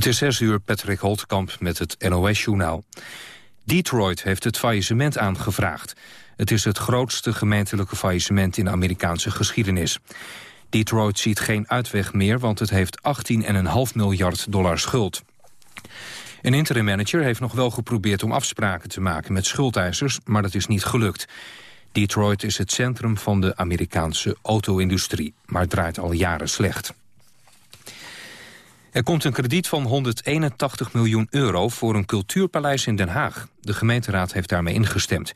Het is 6 uur, Patrick Holtkamp met het NOS-journaal. Detroit heeft het faillissement aangevraagd. Het is het grootste gemeentelijke faillissement in Amerikaanse geschiedenis. Detroit ziet geen uitweg meer, want het heeft 18,5 miljard dollar schuld. Een interim manager heeft nog wel geprobeerd om afspraken te maken met schuldeisers, maar dat is niet gelukt. Detroit is het centrum van de Amerikaanse auto-industrie, maar draait al jaren slecht. Er komt een krediet van 181 miljoen euro voor een cultuurpaleis in Den Haag. De gemeenteraad heeft daarmee ingestemd.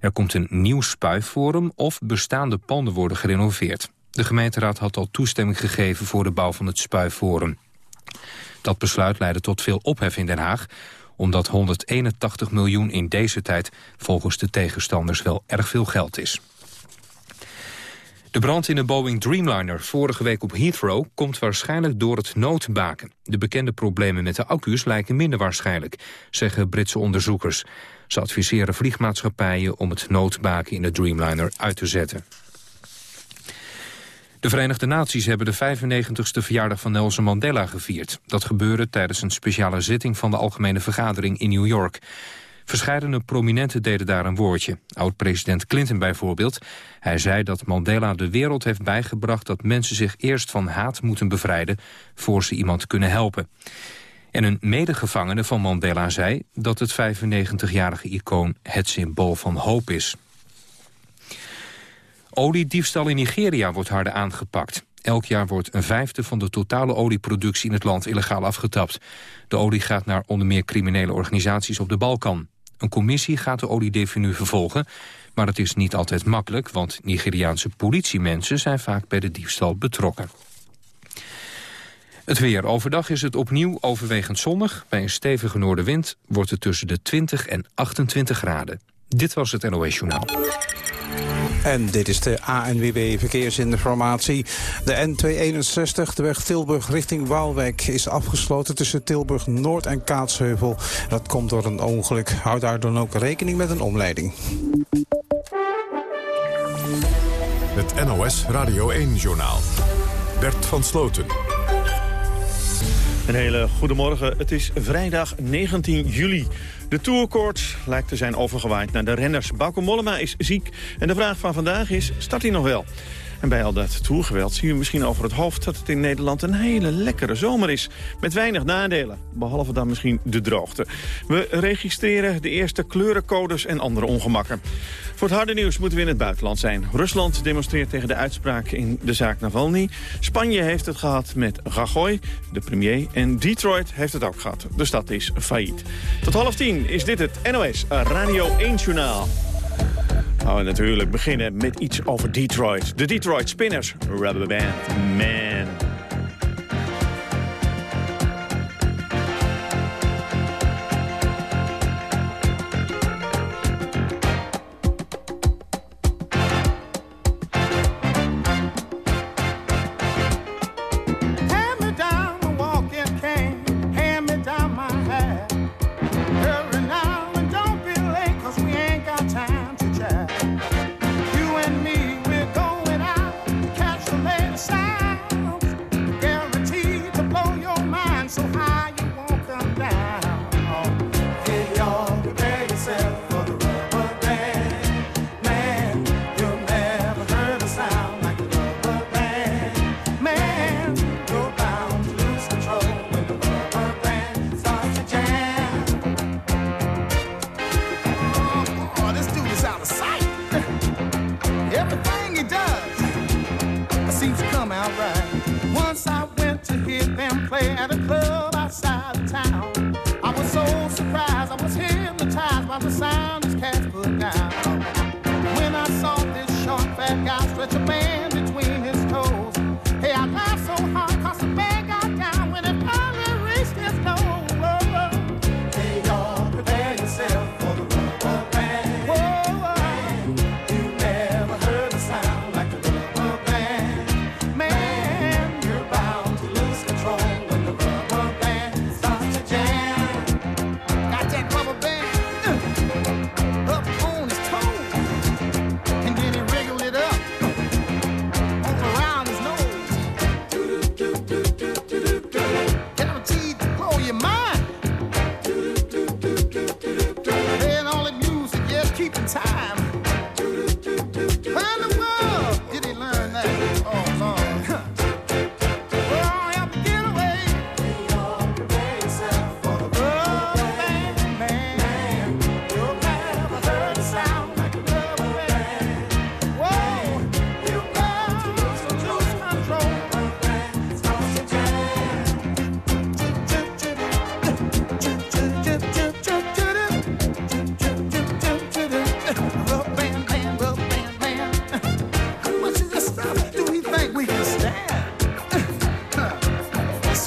Er komt een nieuw spuiforum of bestaande panden worden gerenoveerd. De gemeenteraad had al toestemming gegeven voor de bouw van het spuiforum. Dat besluit leidde tot veel ophef in Den Haag omdat 181 miljoen in deze tijd volgens de tegenstanders wel erg veel geld is. De brand in de Boeing Dreamliner vorige week op Heathrow komt waarschijnlijk door het noodbaken. De bekende problemen met de accu's lijken minder waarschijnlijk, zeggen Britse onderzoekers. Ze adviseren vliegmaatschappijen om het noodbaken in de Dreamliner uit te zetten. De Verenigde Naties hebben de 95ste verjaardag van Nelson Mandela gevierd. Dat gebeurde tijdens een speciale zitting van de Algemene Vergadering in New York. Verscheidene prominenten deden daar een woordje. Oud-president Clinton bijvoorbeeld. Hij zei dat Mandela de wereld heeft bijgebracht... dat mensen zich eerst van haat moeten bevrijden... voor ze iemand kunnen helpen. En een medegevangene van Mandela zei dat het 95-jarige icoon het symbool van hoop is. Oliediefstal in Nigeria wordt harder aangepakt. Elk jaar wordt een vijfde van de totale olieproductie in het land illegaal afgetapt. De olie gaat naar onder meer criminele organisaties op de Balkan. Een commissie gaat de oliedief nu vervolgen, maar het is niet altijd makkelijk... want Nigeriaanse politiemensen zijn vaak bij de diefstal betrokken. Het weer. Overdag is het opnieuw overwegend zonnig. Bij een stevige noordenwind wordt het tussen de 20 en 28 graden. Dit was het NOS Journaal. En dit is de ANWB Verkeersinformatie. De N261, de weg Tilburg richting Waalwijk... is afgesloten tussen Tilburg Noord en Kaatsheuvel. Dat komt door een ongeluk. Houd daar dan ook rekening met een omleiding. Het NOS Radio 1-journaal. Bert van Sloten. Een hele goede morgen. Het is vrijdag 19 juli. De tourkoorts lijkt te zijn overgewaaid naar de renners. Bauke Mollema is ziek en de vraag van vandaag is, start hij nog wel? En bij al dat toergeweld zien we misschien over het hoofd... dat het in Nederland een hele lekkere zomer is. Met weinig nadelen, behalve dan misschien de droogte. We registreren de eerste kleurencodes en andere ongemakken. Voor het harde nieuws moeten we in het buitenland zijn. Rusland demonstreert tegen de uitspraak in de zaak Navalny. Spanje heeft het gehad met Rajoy, de premier. En Detroit heeft het ook gehad. De stad is failliet. Tot half tien is dit het NOS Radio 1 Journaal. Nou, we natuurlijk beginnen met iets over Detroit. De Detroit Spinners, Rubber Band Man.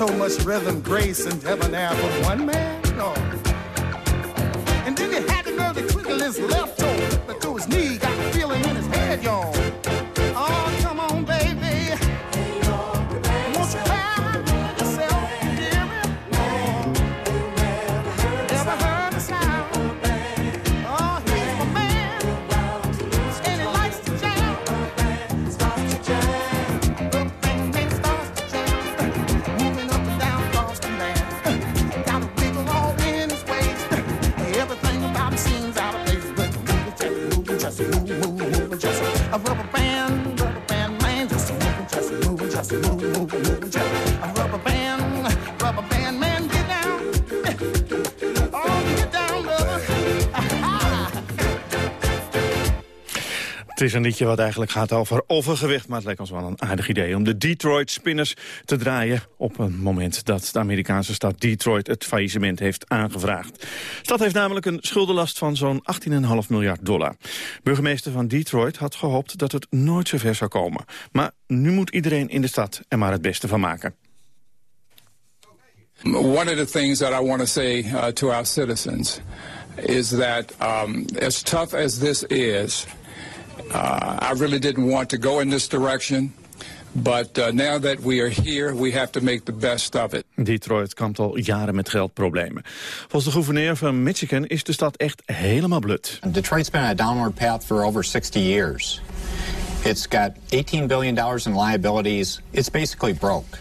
Much rhythm, grace, and debonair from one man? No. And then he had to twinkle his left toe, but to his knee, got the feeling in his head, y'all. 啊！Het is een liedje wat eigenlijk gaat over overgewicht... maar het lijkt ons wel een aardig idee om de Detroit Spinners te draaien... op een moment dat de Amerikaanse stad Detroit het faillissement heeft aangevraagd. De stad heeft namelijk een schuldenlast van zo'n 18,5 miljard dollar. Burgemeester van Detroit had gehoopt dat het nooit zover zou komen. Maar nu moet iedereen in de stad er maar het beste van maken. One of the things that I want to say uh, to our citizens is that um, as tough as this is... Uh, I really didn't want to go in this direction. But uh, now that we are here, we have to make the best of it. Detroit kampt al jaren met geldproblemen. Volgens de gouverneur van Michigan is de stad echt helemaal blut. Detroit's been on a downward path for over 60 years. It's got 18 billion dollars in liabilities. It's basically broke.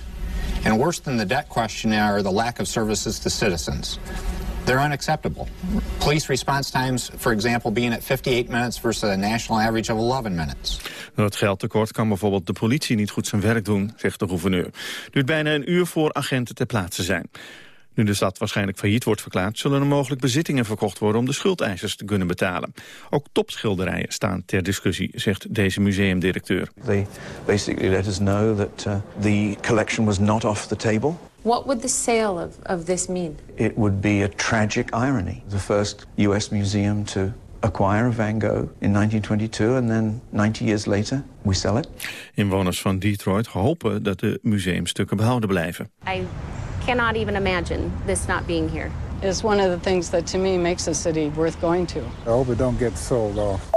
And worse than the debt question are the lack of services to citizens. They're unacceptable. Police response times, for example, being at 58 minutes versus a national average of 11 minutes. Door het geldtekort kan bijvoorbeeld de politie niet goed zijn werk doen, zegt de gouverneur. Het duurt bijna een uur voor agenten ter plaatse zijn. Nu de stad waarschijnlijk failliet wordt verklaard... zullen er mogelijk bezittingen verkocht worden om de schuldeisers te kunnen betalen. Ook topschilderijen staan ter discussie, zegt deze museumdirecteur. They basically let us know that uh, the collection was not off the table. What would the sale of, of this mean? It would be a tragic irony. The first U.S. museum to acquire a Van Gogh in 1922 and then 90 years later we sell it. Inwoners van Detroit hopen dat de museumstukken behouden blijven. I cannot even imagine this not being here. It's one of the things that to me makes a city worth going to. I hope it don't get sold off.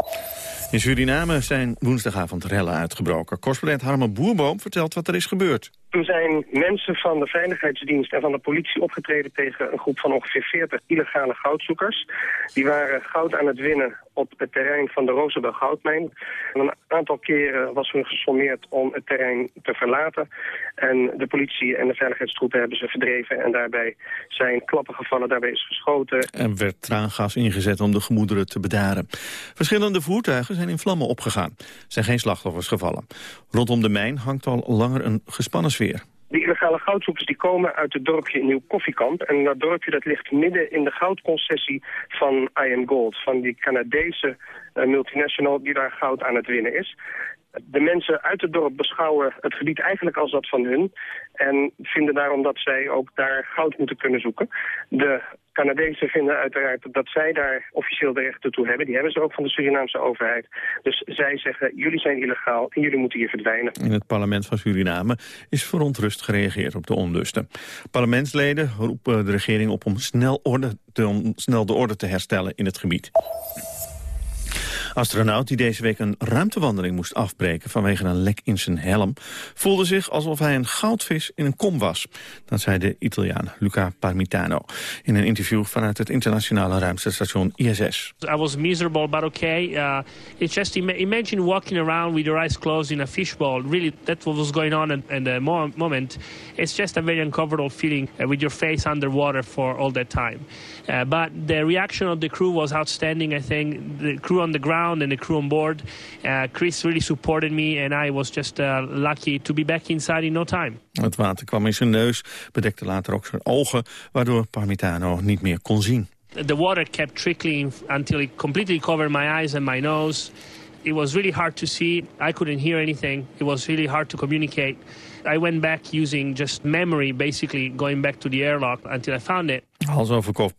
In Suriname zijn woensdagavond rellen uitgebroken. Correspondent Harmen Boerboom vertelt wat er is gebeurd. Toen zijn mensen van de Veiligheidsdienst en van de politie opgetreden tegen een groep van ongeveer 40 illegale goudzoekers. Die waren goud aan het winnen op het terrein van de Roosevelt goudmijn. Een aantal keren was hun gesommeerd om het terrein te verlaten. En de politie en de veiligheidstroepen hebben ze verdreven en daarbij zijn klappen gevallen, daarbij is geschoten. En werd traangas ingezet om de gemoederen te bedaren. Verschillende voertuigen zijn in vlammen opgegaan. Er zijn geen slachtoffers gevallen. Rondom de mijn hangt al langer een gespannen sfeer. Die illegale goudzoekers die komen uit het dorpje Nieuw Koffiekamp. En dat dorpje dat ligt midden in de goudconcessie van Iron Gold. Van die Canadese uh, multinational die daar goud aan het winnen is. De mensen uit het dorp beschouwen het gebied eigenlijk als dat van hun. En vinden daarom dat zij ook daar goud moeten kunnen zoeken. De Canadezen vinden uiteraard dat zij daar officieel de rechten toe hebben. Die hebben ze ook van de Surinaamse overheid. Dus zij zeggen, jullie zijn illegaal en jullie moeten hier verdwijnen. In het parlement van Suriname is verontrust gereageerd op de onlusten. Parlementsleden roepen de regering op om snel, orde om snel de orde te herstellen in het gebied. Astronaut die deze week een ruimtewandeling moest afbreken vanwege een lek in zijn helm, voelde zich alsof hij een goudvis in een kom was. Dat zei de Italiaan Luca Parmitano in een interview vanuit het internationale ruimtestation ISS. I was miserable but okay. Uh, it's just imagine walking around with your eyes closed in a fishbowl. Really, that's what was going on at, the moment. It's just a very uncomfortable feeling uh, with your face underwater for all that time. Uh, but the reaction of the crew was outstanding. I think the crew on the ground and the crew on board. Uh, Chris really supported me and I was just uh, lucky to be back inside in no time. Het water kwam in zijn neus, bedekte later ook zijn ogen, waardoor Parmitano niet meer kon zien. The water kept trickling until it completely covered my eyes and my nose. It was really hard to see. I couldn't hear anything. It was really hard to communicate. I went back using just memory, basically going back to the airlock until I found it.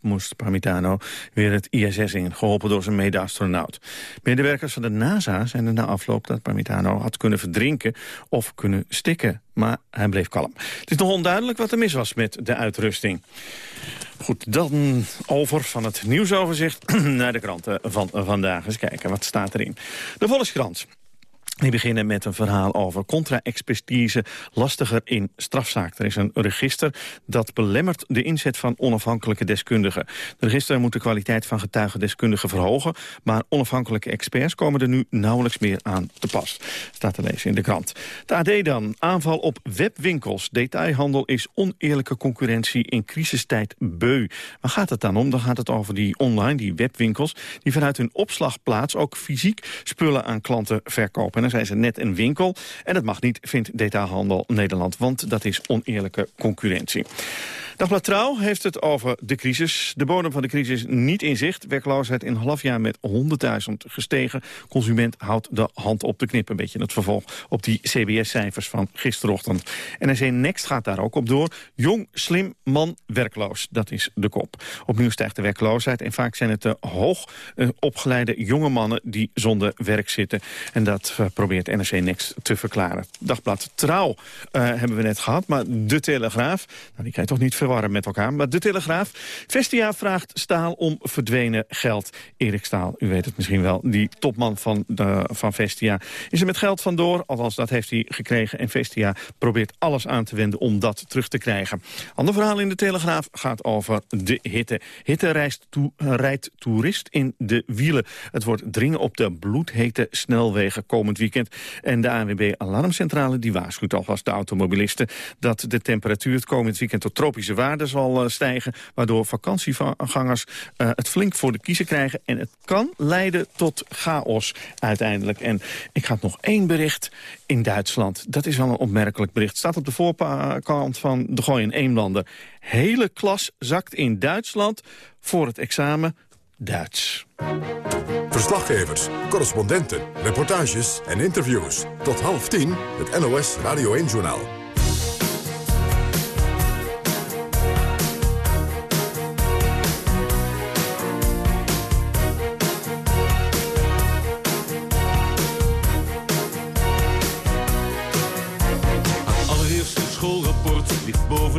Moest Parmitano weer het ISS in, geholpen door zijn mede-astronaut. Medewerkers van de NASA zijn er na afloop dat Parmitano had kunnen verdrinken of kunnen stikken. Maar hij bleef kalm. Het is nog onduidelijk wat er mis was met de uitrusting. Goed, dan over van het nieuwsoverzicht naar de kranten van vandaag. Eens kijken, wat staat erin. De Volkskrant. Die beginnen met een verhaal over contra-expertise lastiger in strafzaak. Er is een register dat belemmert de inzet van onafhankelijke deskundigen. De register moet de kwaliteit van getuigendeskundigen verhogen... maar onafhankelijke experts komen er nu nauwelijks meer aan te pas. Staat te lezen in de krant. De AD dan. Aanval op webwinkels. Detailhandel is oneerlijke concurrentie in crisistijd beu. Waar gaat het dan om? Dan gaat het over die online, die webwinkels... die vanuit hun opslagplaats ook fysiek spullen aan klanten verkopen zijn ze net een winkel. En dat mag niet, vindt Detailhandel Nederland, want dat is oneerlijke concurrentie. Dagblad Trouw heeft het over de crisis. De bodem van de crisis niet in zicht. Werkloosheid in een half jaar met 100.000 gestegen. Consument houdt de hand op de knip. Een beetje het vervolg op die CBS-cijfers van gisterochtend. NRC Next gaat daar ook op door. Jong, slim, man, werkloos. Dat is de kop. Opnieuw stijgt de werkloosheid. En vaak zijn het de hoog eh, opgeleide jonge mannen die zonder werk zitten. En dat uh, probeert NRC Next te verklaren. Dagblad Trouw uh, hebben we net gehad. Maar de Telegraaf, nou, die je toch niet verwachten met elkaar. Maar de Telegraaf. Vestia vraagt Staal om verdwenen geld. Erik Staal, u weet het misschien wel, die topman van, de, van Vestia... is er met geld vandoor, althans dat heeft hij gekregen... en Vestia probeert alles aan te wenden om dat terug te krijgen. Ander verhaal in de Telegraaf gaat over de hitte. Hitte reist to, rijdt toerist in de wielen. Het wordt dringen op de bloedhete snelwegen komend weekend. En de ANWB Alarmcentrale die waarschuwt alvast de automobilisten... dat de temperatuur het komend weekend tot tropische waarde zal eh, stijgen... waardoor vakantiegangers uh, het flink voor de kiezer krijgen. En het kan leiden tot chaos uiteindelijk. En ik had nog één bericht in Duitsland. Dat is wel een opmerkelijk bericht. staat op de voorkant van de Gooi in Eemlanden. Hele klas zakt in Duitsland voor het examen Duits. Verslaggevers, correspondenten, reportages en interviews. Tot half tien, het NOS Radio 1-journaal.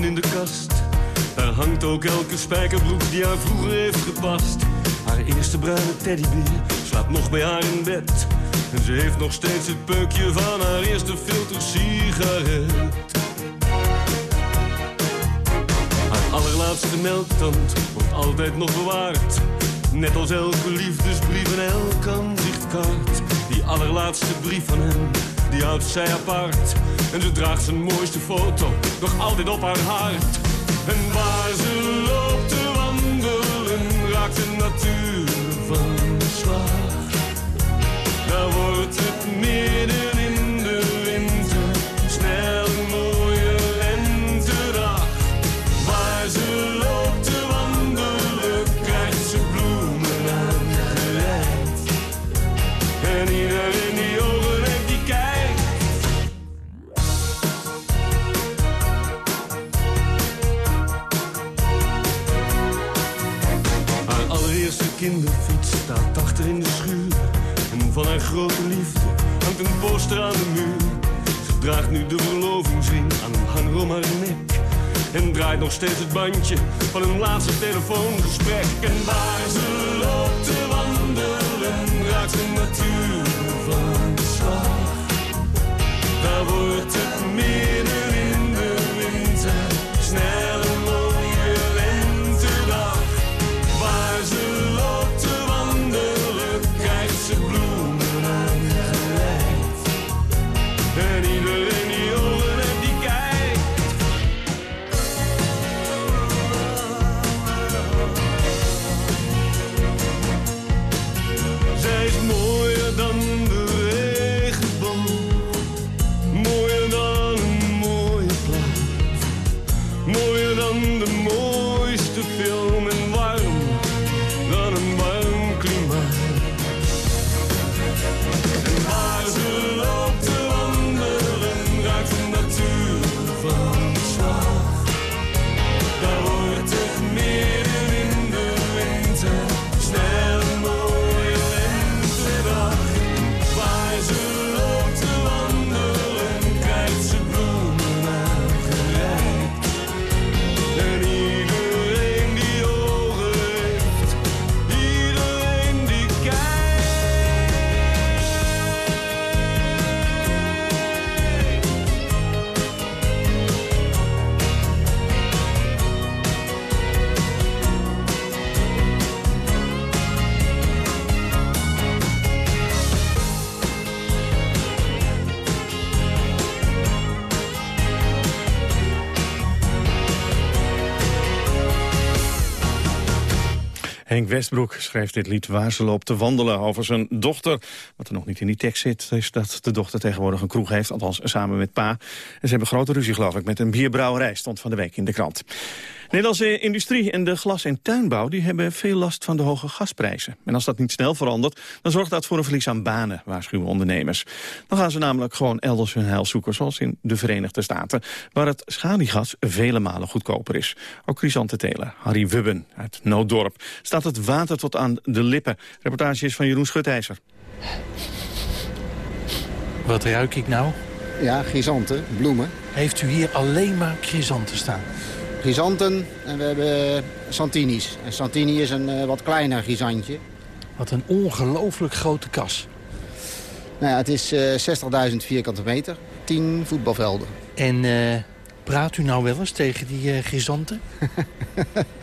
In de kast. Daar hangt ook elke spijkerbroek die haar vroeger heeft gepast. Haar eerste bruine teddybeer slaapt nog bij haar in bed. En ze heeft nog steeds het peukje van haar eerste filter sigaret. Haar allerlaatste melktand wordt altijd nog bewaard. Net als elke liefdesbrief en elk aanzichtkaart. Die allerlaatste brief van hem die houdt zij apart. En ze draagt zijn mooiste foto nog altijd op haar hart. En waar ze loopt te wandelen, raakt de natuur van slag. Daar wordt het midden grote liefde hangt een poster aan de muur. Ze draagt nu de verlovingsring aan een hanger om haar nek. En draait nog steeds het bandje van een laatste telefoongesprek. En waar ze loopt te wandelen, raakt de natuur van de slag. Daar wordt het midden Henk Westbroek schreef dit lied waar ze loopt te wandelen over zijn dochter. Wat er nog niet in die tekst zit, is dat de dochter tegenwoordig een kroeg heeft. Althans, samen met pa. En ze hebben grote ruzie, geloof ik, met een bierbrouwerij. Stond van de week in de krant. Nederlandse industrie en de glas- en tuinbouw die hebben veel last van de hoge gasprijzen. En als dat niet snel verandert, dan zorgt dat voor een verlies aan banen, waarschuwen ondernemers. Dan gaan ze namelijk gewoon elders hun heil zoeken, zoals in de Verenigde Staten, waar het schaliegas vele malen goedkoper is. Ook Chrysante Telen, Harry Wubben uit Nooddorp, staat het water tot aan de lippen. Reportage is van Jeroen Schutijzer. Wat ruik ik nou? Ja, chrysanten, bloemen. Heeft u hier alleen maar chrysanten staan? Chrysanten en we hebben Santini's. En Santini is een uh, wat kleiner chrysantje. Wat een ongelooflijk grote kas. Nou ja, het is uh, 60.000 vierkante meter, 10 voetbalvelden. En uh, praat u nou wel eens tegen die chrysanten?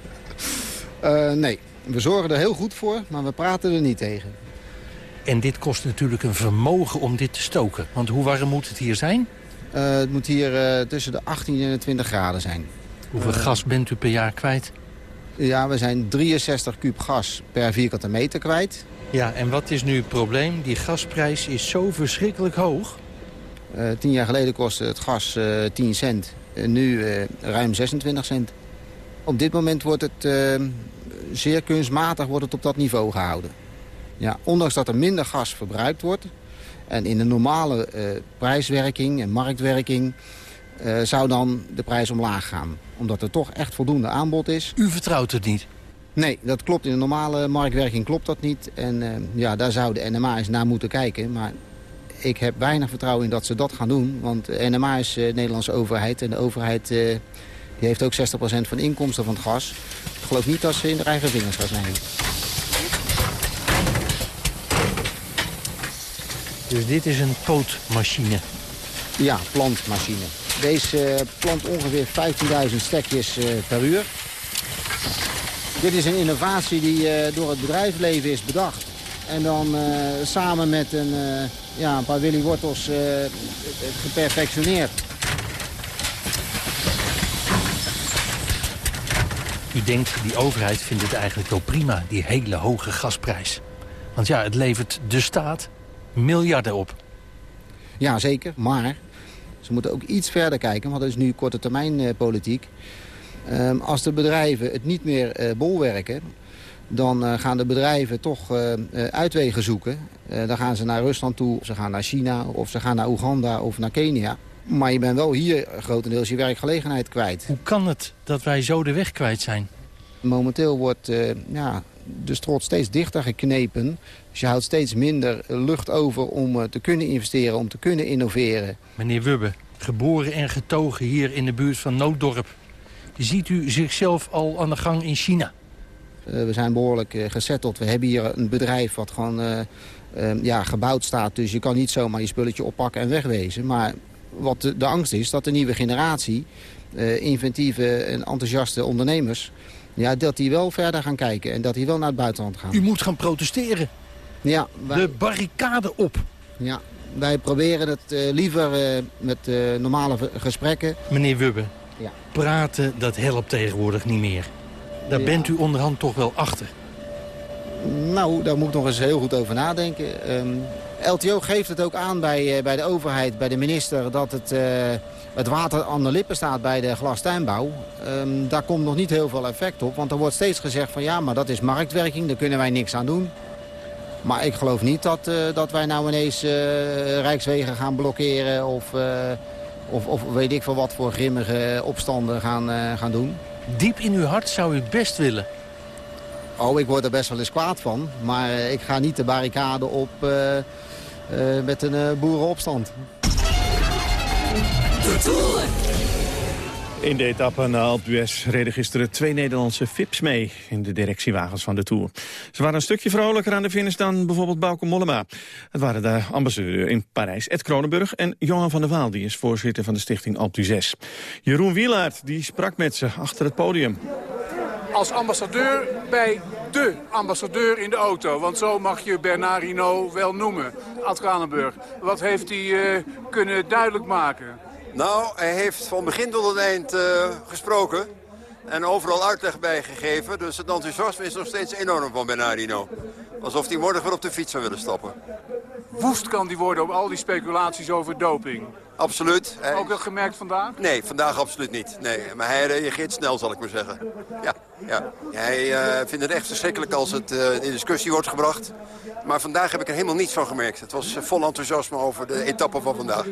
nee, we zorgen er heel goed voor, maar we praten er niet tegen. En dit kost natuurlijk een vermogen om dit te stoken. Want hoe warm moet het hier zijn? het moet hier tussen de 18 en de 20 graden zijn. Hoeveel gas bent u per jaar kwijt? Ja, we zijn 63 kuub gas per vierkante meter kwijt. Ja, en wat is nu het probleem? Die gasprijs is zo verschrikkelijk hoog. Uh, tien jaar geleden kostte het gas uh, 10 cent. Uh, nu ruim 26 cent. Op dit moment wordt het zeer kunstmatig wordt het op dat niveau gehouden. Ja, ondanks dat er minder gas verbruikt wordt... en in de normale prijswerking en marktwerking uh, zou dan de prijs omlaag gaan. Omdat er toch echt voldoende aanbod is. U vertrouwt het niet? Nee, dat klopt. In de normale marktwerking klopt dat niet. En uh, ja, daar zou de NMA eens naar moeten kijken. Maar ik heb weinig vertrouwen in dat ze dat gaan doen. Want de NMA is de Nederlandse overheid. En de overheid die heeft ook 60% van de inkomsten van het gas. Ik geloof niet dat ze in de eigen vingers gaat nemen. Dus dit is een pootmachine? Ja, plantmachine. Deze uh, plant ongeveer 15.000 stekjes uh, per uur. Dit is een innovatie die uh, door het bedrijfsleven is bedacht. En dan samen met een, ja, een paar Willy Wortels geperfectioneerd. U denkt, die overheid vindt het eigenlijk wel prima, die hele hoge gasprijs. Want ja, het levert de staat miljarden op. Ja, zeker. Maar ze moeten ook iets verder kijken, want dat is nu korte termijn eh, politiek. Um, als de bedrijven het niet meer uh, bolwerken, dan uh, gaan de bedrijven toch uitwegen zoeken. dan gaan ze naar Rusland toe, of ze gaan naar China, of ze gaan naar Oeganda of naar Kenia. Maar je bent wel hier grotendeels je werkgelegenheid kwijt. Hoe kan het dat wij zo de weg kwijt zijn? Momenteel wordt ja, de strot steeds dichter geknepen. Dus je houdt steeds minder lucht over om te kunnen investeren, om te kunnen innoveren. Meneer Wubbe, geboren en getogen hier in de buurt van Nooddorp. Ziet u zichzelf al aan de gang in China? Uh, we zijn behoorlijk uh, gezetteld. We hebben hier een bedrijf wat gewoon uh, ja, gebouwd staat. Dus je kan niet zomaar je spulletje oppakken en wegwezen. Maar wat de, de angst is, dat de nieuwe generatie... inventieve en enthousiaste ondernemers... Ja, dat die wel verder gaan kijken en dat die wel naar het buitenland gaan. U moet gaan protesteren. Ja. Wij... De barricade op. Ja, wij proberen het uh, liever uh, met uh, normale gesprekken. Meneer Wubbe, ja. praten dat helpt tegenwoordig niet meer. Daar ja. bent u onderhand toch wel achter? Nou, daar moet ik nog eens heel goed over nadenken. Um, LTO geeft het ook aan bij, bij de overheid, bij de minister... dat het, het water aan de lippen staat bij de glastuinbouw. Um, daar komt nog niet heel veel effect op. Want er wordt steeds gezegd van ja, maar dat is marktwerking. Daar kunnen wij niks aan doen. Maar ik geloof niet dat, uh, dat wij nou ineens uh, Rijkswegen gaan blokkeren... Of, uh, of, of weet ik veel wat voor grimmige opstanden gaan, gaan doen. Diep in uw hart zou u best willen? Oh, ik word er best wel eens kwaad van. Maar ik ga niet de barricade op met een boerenopstand. De Tour. In de etappe naar Alpe reden gisteren twee Nederlandse FIPS mee in de directiewagens van de Tour. Ze waren een stukje vrolijker aan de finish dan bijvoorbeeld Bauke Mollema. Het waren de ambassadeur in Parijs, Ed Kronenburg en Johan van der Waal, die is voorzitter van de stichting Alpe. Jeroen Wielaert, die sprak met ze achter het podium. Als ambassadeur bij de ambassadeur in de auto, want zo mag je Bernard Hinault wel noemen. Ad Kronenburg, wat heeft hij uh, kunnen duidelijk maken? Nou, hij heeft van begin tot het eind uh, gesproken. En overal uitleg bij gegeven. Dus het enthousiasme is nog steeds enorm van Bernardino. Alsof hij morgen weer op de fiets zou willen stappen. Woest kan die worden op al die speculaties over doping. Absoluut. Hij- Ook dat gemerkt vandaag? Nee, vandaag absoluut niet. Nee, maar hij reageert snel, zal ik maar zeggen. Ja, ja. Hij eh, vindt het echt verschrikkelijk als het eh, in discussie wordt gebracht. Maar vandaag heb ik er helemaal niets van gemerkt. Het was eh, vol enthousiasme over de etappe van vandaag.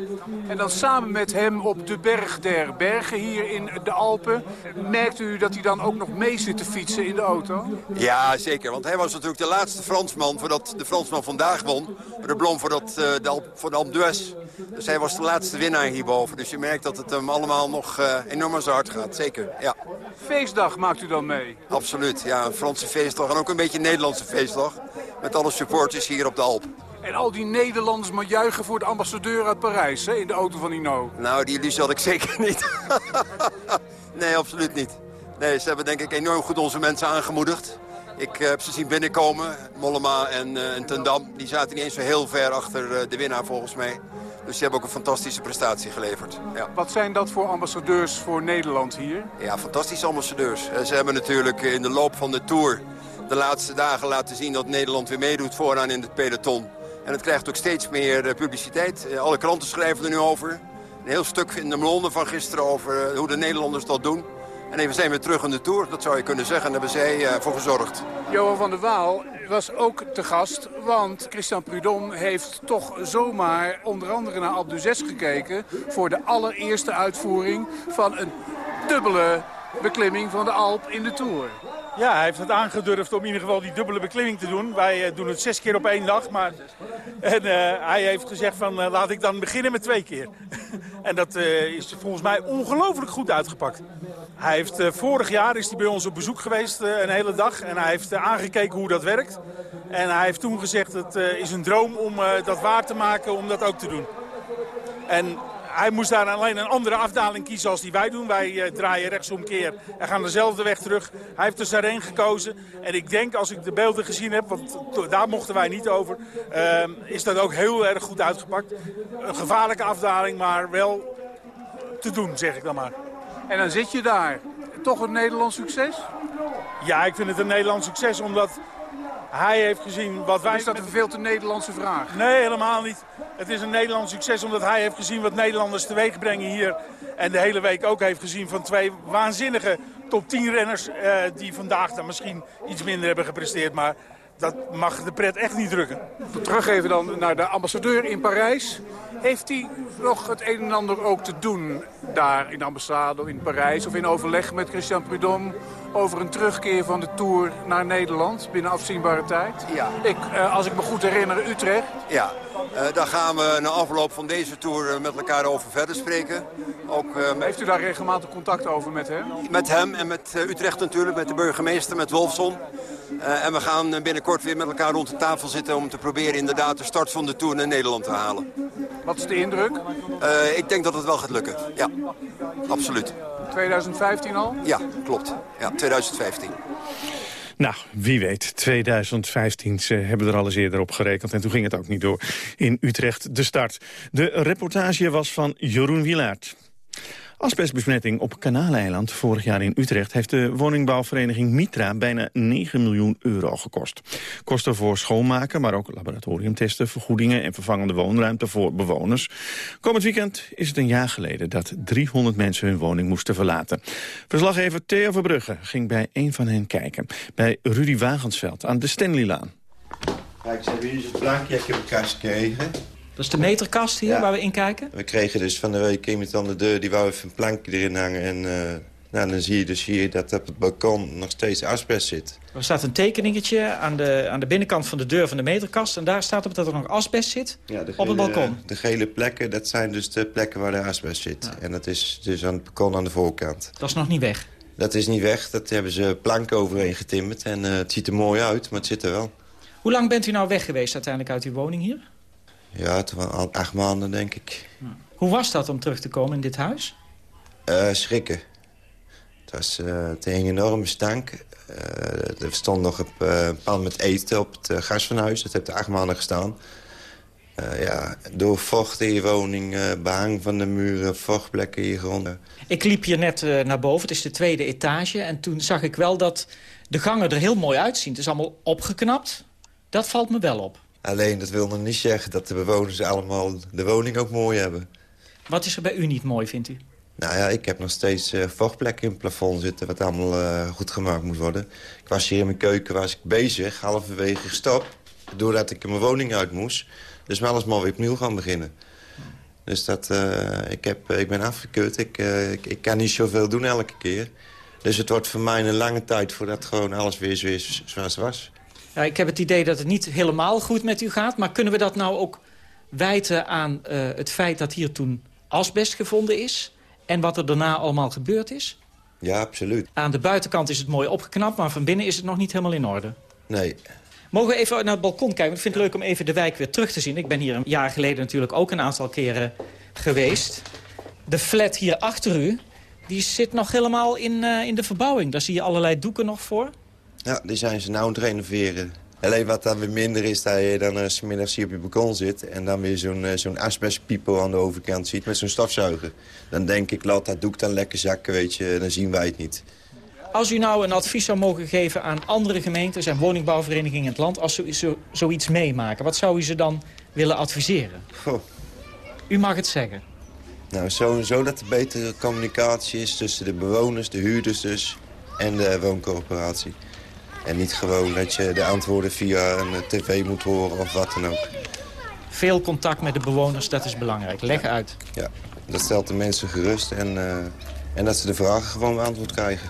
En dan samen met hem op de Berg der Bergen hier in de Alpen. Merkt u dat hij dan ook nog mee zit te fietsen in de auto? Ja, zeker. Want hij was natuurlijk de laatste Fransman voordat de Fransman vandaag won. De Blom voor, dat, de Alp, voor de Alpe d'Huez. Dus hij was de laatste winnaar hierboven. Dus je merkt dat het hem allemaal nog eh, enorm aan zijn hart gaat. Zeker, ja. Feestdag maakt u dan mee? Absoluut. Ja, een Franse feestdag en ook een beetje een Nederlandse feestdag. Met alle supporters hier op de Alp. En al die Nederlanders maar juichen voor de ambassadeur uit Parijs hè, in de auto van Ino. Nou, die illusie had ik zeker niet. nee, absoluut niet. Nee, ze hebben denk ik enorm goed onze mensen aangemoedigd. Ik eh, heb ze zien binnenkomen, Mollema en, eh en Ten Dam. Die zaten niet eens zo heel ver achter de winnaar volgens mij. Dus die hebben ook een fantastische prestatie geleverd. Ja. Wat zijn dat voor ambassadeurs voor Nederland hier? Ja, fantastische ambassadeurs. Eh, Ze hebben natuurlijk in de loop van de Tour de laatste dagen laten zien dat Nederland weer meedoet vooraan in het peloton. En het krijgt ook steeds meer eh, publiciteit. Eh, Alle kranten schrijven er nu over. Een heel stuk in de Londen van gisteren over hoe de Nederlanders dat doen. En we zijn weer terug in de Tour, dat zou je kunnen zeggen. En daar hebben zij voor gezorgd. Johan van der Waal was ook te gast, want Christian Prudhomme heeft toch zomaar onder andere naar d'Huez gekeken... voor de allereerste uitvoering van een dubbele beklimming van de Alp in de Tour. Ja, hij heeft het aangedurfd om in ieder geval die dubbele beklimming te doen. Wij eh, doen het zes keer op één dag. Maar... En eh, hij heeft gezegd van eh, laat ik dan beginnen met twee keer. en dat is volgens mij ongelooflijk goed uitgepakt. Hij heeft, vorig jaar is hij bij ons op bezoek geweest een hele dag. En hij heeft aangekeken hoe dat werkt. En hij heeft toen gezegd het is een droom om dat waar te maken om dat ook te doen. En hij moest daar alleen een andere afdaling kiezen als die wij doen. Wij eh, draaien rechtsomkeer en gaan dezelfde weg terug. Hij heeft dus daarheen gekozen. En ik denk, als ik de beelden gezien heb, want daar mochten wij niet over... eh, is dat ook heel erg goed uitgepakt. Een gevaarlijke afdaling, maar wel te doen, zeg ik dan maar. En dan zit je daar. Toch een Nederlands succes? Ja, ik vind het een Nederlands succes, omdat hij heeft gezien wat wij... Is dat een veel te Nederlandse vraag? Nee, helemaal niet. Het is een Nederlands succes omdat hij heeft gezien wat Nederlanders teweeg brengen hier. En de hele week ook heeft gezien van twee waanzinnige top 10 renners... eh, die vandaag dan misschien iets minder hebben gepresteerd. Maar dat mag de pret echt niet drukken. Terug even dan naar de ambassadeur in Parijs. Heeft hij nog het een en ander ook te doen daar in de ambassade in Parijs... of in overleg met Christian Prudhomme over een terugkeer van de Tour naar Nederland binnen afzienbare tijd? Ja. Ik, eh, als ik me goed herinner, Utrecht. Ja, eh, daar gaan we na afloop van deze Tour eh, met elkaar over verder spreken. Ook, met- Heeft u daar regelmatig contact over met hem? Met hem en met Utrecht natuurlijk, met de burgemeester, met Wolfson. En we gaan binnenkort weer met elkaar rond de tafel zitten om te proberen inderdaad de start van de Tour naar Nederland te halen. Wat is de indruk? Eh, ik denk dat het wel gaat lukken, ja. Absoluut. 2015 al? Ja, klopt. Ja, 2015. Nou, wie weet. 2015 ze hebben er al eens eerder op gerekend. En toen ging het ook niet door in Utrecht, de start. De reportage was van Jeroen Wilaert. Asbestbesmetting op Kanaaleiland vorig jaar in Utrecht... heeft de woningbouwvereniging Mitra bijna 9 miljoen euro gekost. Kosten voor schoonmaken, maar ook laboratoriumtesten... vergoedingen en vervangende woonruimte voor bewoners. Komend weekend is het een jaar geleden dat 300 mensen hun woning moesten verlaten. Verslaggever Theo Verbrugge ging bij een van hen kijken. Bij Rudy Wagensveld aan de Stanleylaan. Kijk, ze hebben hier zo'n plankje ik elkaar gekregen. Dat is de meterkast hier waar we in kijken? We kregen dus van de week iemand aan de deur, die wou even een plankje erin hangen. En eh, nou, dan zie je dus hier dat op het balkon nog steeds asbest zit. Er staat een tekeningetje aan de, aan de binnenkant van de deur van de meterkast. En daar staat op dat er nog asbest zit Ja, op het balkon. De gele plekken, dat zijn dus de plekken waar de asbest zit. En dat is dus aan het balkon aan de voorkant. Dat is nog niet weg. Dat is niet weg, dat hebben ze planken overheen getimmerd. En eh, het ziet er mooi uit, maar het zit er wel. Hoe lang bent u nou weg geweest uiteindelijk uit uw woning hier? Ja, het al acht maanden, denk ik. Hoe was dat om terug te komen in dit huis? Eh, schrikken. Het, was, eh, het hing een enorme stank. Eh, er stond nog een pan met eten op het gas van huis. Dat heeft er acht maanden gestaan. Ja, door vocht in je woning, behang van de muren, vochtplekken grond. Ik liep hier net naar boven, het is de tweede etage... en toen zag ik wel dat de gangen er heel mooi uitzien. Het is allemaal opgeknapt. Dat valt me wel op. Alleen, dat wil nog niet zeggen dat de bewoners allemaal de woning ook mooi hebben. Wat is er bij u niet mooi, vindt u? Nou ja, ik heb nog steeds uh, vochtplekken in het plafond zitten... wat allemaal uh, goed gemaakt moet worden. Ik was hier in mijn keuken was ik bezig, halverwege gestopt... doordat ik in mijn woning uit moest. Dus wel eens maar weer opnieuw gaan beginnen. Dus dat, uh, ik, heb, ik ben afgekeurd. Ik, ik, ik, kan niet zoveel doen elke keer. Dus het wordt voor mij een lange tijd voordat gewoon alles weer, weer zoals het was. Ja, ik heb het idee dat het niet helemaal goed met u gaat. Maar kunnen we dat nou ook wijten aan het feit dat hier toen asbest gevonden is... en wat er daarna allemaal gebeurd is? Ja, absoluut. Aan de buitenkant is het mooi opgeknapt, maar van binnen is het nog niet helemaal in orde. Nee. Mogen we even naar het balkon kijken? Ik vind het leuk om even de wijk weer terug te zien. Ik ben hier een jaar geleden natuurlijk ook een aantal keren geweest. De flat hier achter u, die zit nog helemaal in, uh, in de verbouwing. Daar zie je allerlei doeken nog voor. Ja, die zijn ze nou aan het renoveren. Alleen wat dan weer minder is, dat je dan uh, smiddags hier op je balkon zit... en dan weer zo'n uh, zo'n aan de overkant ziet met zo'n stofzuiger. Dan denk ik, laat dat doek dan lekker zakken, weet je, dan zien wij het niet. Als u nou een advies zou mogen geven aan andere gemeentes en woningbouwverenigingen in het land... als ze zo, zoiets meemaken, wat zou u ze dan willen adviseren? Goh. U mag het zeggen. Nou, sowieso dat er betere communicatie is tussen de bewoners, de huurders dus... en de wooncorporatie. En niet gewoon dat je de antwoorden via een tv moet horen of wat dan ook. Veel contact met de bewoners, dat is belangrijk. Leg uit. Ja, dat stelt de mensen gerust en, uh, en dat ze de vragen gewoon beantwoord krijgen.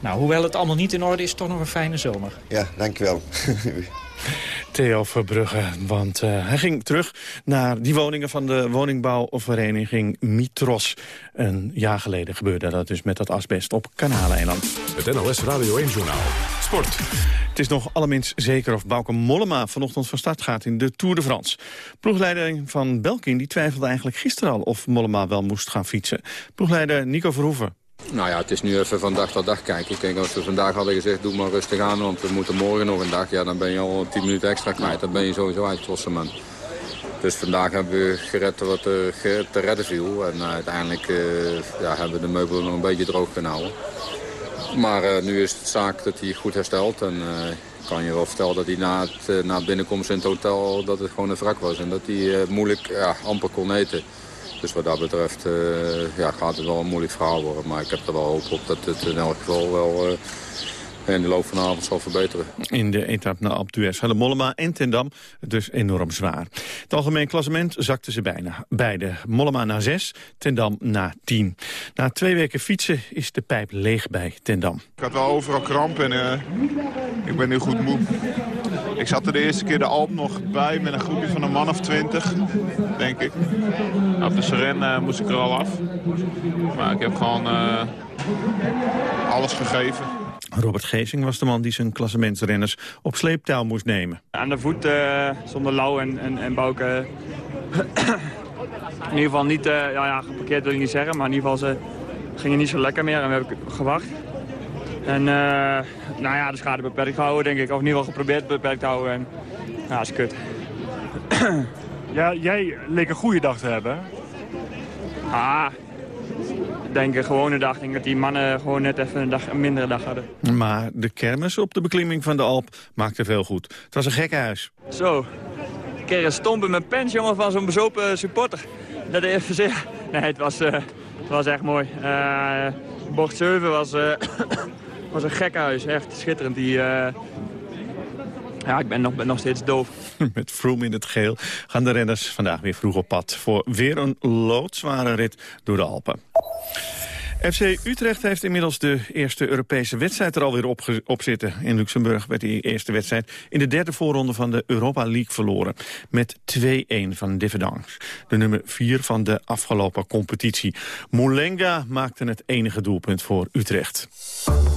Nou, hoewel het allemaal niet in orde is, toch nog een fijne zomer. Ja, dankjewel. Theo Verbrugge, want uh, hij ging terug naar die woningen van de woningbouwvereniging Mitros. Een jaar geleden gebeurde dat dus met dat asbest op Kanaleiland. Het NOS Radio 1 Journaal. Sport. Het is nog allerminst zeker of Bauke Mollema vanochtend van start gaat in de Tour de France. Ploegleider van Belkin die twijfelde eigenlijk gisteren al of Mollema wel moest gaan fietsen. Ploegleider Nico Verhoeven. Nou ja, het is nu even van dag tot dag kijken. Ik denk als we vandaag hadden gezegd, doe maar rustig aan, want we moeten morgen nog een dag. Ja, dan ben je al 10 minuten extra kwijt. Dan ben je sowieso uitgetrossen, man. Dus vandaag hebben we gered wat er te redden viel. En uh, uiteindelijk uh, ja, hebben we de meubelen nog een beetje droog kunnen houden. Maar uh, nu is het zaak dat hij goed herstelt. En ik kan je wel vertellen dat hij na het, na het binnenkomst in het hotel dat het gewoon een wrak was. En dat hij moeilijk ja, amper kon eten. Dus wat dat betreft ja, gaat het wel een moeilijk verhaal worden. Maar ik heb er wel hoop op dat het in elk geval wel in de loop van de avond zal verbeteren. In de etappe naar Alpe d'Huez hadden Mollema en Tendam dus enorm zwaar. Het algemeen klassement zakten ze bijna. Beide. Mollema na 6, Tendam na 10. Na twee weken fietsen is de pijp leeg bij Tendam. Ik had wel overal kramp en uh, ik ben nu goed moe. Ik zat er de eerste keer de Alp nog bij met een groepje van een man of twintig, denk ik. Op de Seren uh, moest ik er al af. Maar ik heb gewoon uh, alles gegeven. Robert Geesing was de man die zijn klassementsrenners op sleeptouw moest nemen. Aan de voet uh, zonder Lau en, en, en Bouke. in ieder geval niet, ja, ja, geparkeerd wil ik niet zeggen, maar in ieder geval ze gingen niet zo lekker meer en we hebben gewacht. En uh, nou ja, de schade beperkt houden, denk ik. Of in ieder geval geprobeerd beperkt te houden. En ja, is kut. ja, jij leek een goede dag te hebben. Ah, denk een gewone dag. Ik denk dat die mannen gewoon net even een, dag, een mindere dag hadden. Maar de kermis op de beklimming van de Alp maakte veel goed. Het was een gekke huis. Zo, ik kreeg een stomp in mijn pens, jongen, van zo'n bezopen supporter. Dat even zeggen. Nee, het was, uh, het was echt mooi. Uh, bocht 7 was... Uh, was een gek huis, echt schitterend. Die. Ja, ik ben nog, ben nog steeds doof. Met Froome in het geel gaan de renners vandaag weer vroeg op pad... voor weer een loodzware rit door de Alpen. FC Utrecht heeft inmiddels de eerste Europese wedstrijd er alweer op, op zitten. In Luxemburg werd die eerste wedstrijd in de derde voorronde van de Europa League verloren. Met 2-1 van Dividends. De nummer 4 van de afgelopen competitie. Moulenga maakte het enige doelpunt voor Utrecht.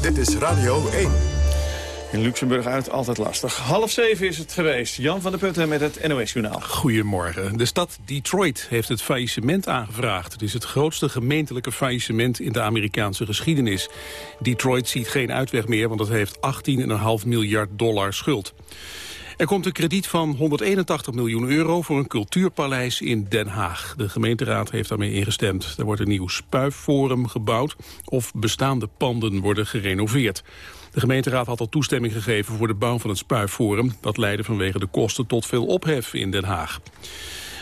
Dit is Radio 1. In Luxemburg uit altijd lastig. Half zeven is het geweest. Jan van der Putten met het NOS-journaal. Goedemorgen. De stad Detroit heeft het faillissement aangevraagd. Het is het grootste gemeentelijke faillissement in de Amerikaanse geschiedenis. Detroit ziet geen uitweg meer, want het heeft 18,5 miljard dollar schuld. Er komt een krediet van 181 miljoen euro voor een cultuurpaleis in Den Haag. De gemeenteraad heeft daarmee ingestemd. Er wordt een nieuw spuifforum gebouwd of bestaande panden worden gerenoveerd. De gemeenteraad had al toestemming gegeven voor de bouw van het spuifforum. Dat leidde vanwege de kosten tot veel ophef in Den Haag.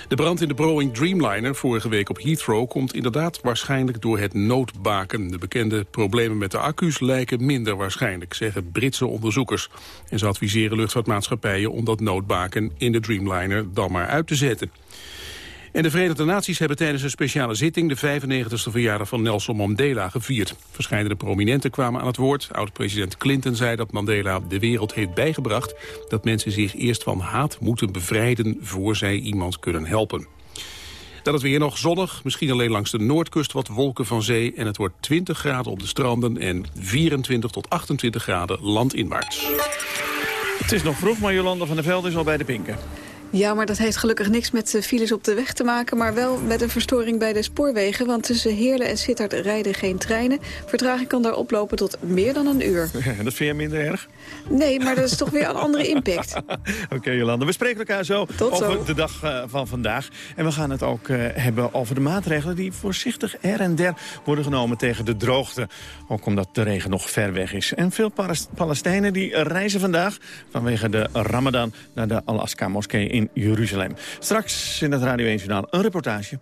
De brand in de Boeing Dreamliner vorige week op Heathrow komt inderdaad waarschijnlijk door het noodbaken. De bekende problemen met de accu's lijken minder waarschijnlijk, zeggen Britse onderzoekers. En ze adviseren luchtvaartmaatschappijen om dat noodbaken in de Dreamliner dan maar uit te zetten. En de Verenigde Naties hebben tijdens een speciale zitting... de 95e verjaardag van Nelson Mandela gevierd. Verschillende prominenten kwamen aan het woord. Oud-president Clinton zei dat Mandela de wereld heeft bijgebracht... dat mensen zich eerst van haat moeten bevrijden... voor zij iemand kunnen helpen. Dan het weer nog zonnig, misschien alleen langs de noordkust wat wolken van zee... en het wordt 20 graden op de stranden en 24 tot 28 graden landinwaarts. Het is nog vroeg, maar Jolanda van der Velde is al bij de pinken. Ja, maar dat heeft gelukkig niks met eh, files op de weg te maken... maar wel met een verstoring bij de spoorwegen. Want tussen Heerlen en Sittard rijden geen treinen. Vertraging kan daar oplopen tot meer dan een uur. Dat vind je minder erg? Nee, maar dat is toch weer een andere impact. Oké, Jolanda. We spreken elkaar zo Tot over zo. de dag eh, van vandaag. En we gaan het ook eh, hebben over de maatregelen... die voorzichtig her en der worden genomen tegen de droogte. Ook omdat de regen nog ver weg is. En veel Palestijnen die reizen vandaag... vanwege de Ramadan naar de Al-Aqsa-moskee in Jeruzalem. Straks in het Radio 1 Journaal een reportage.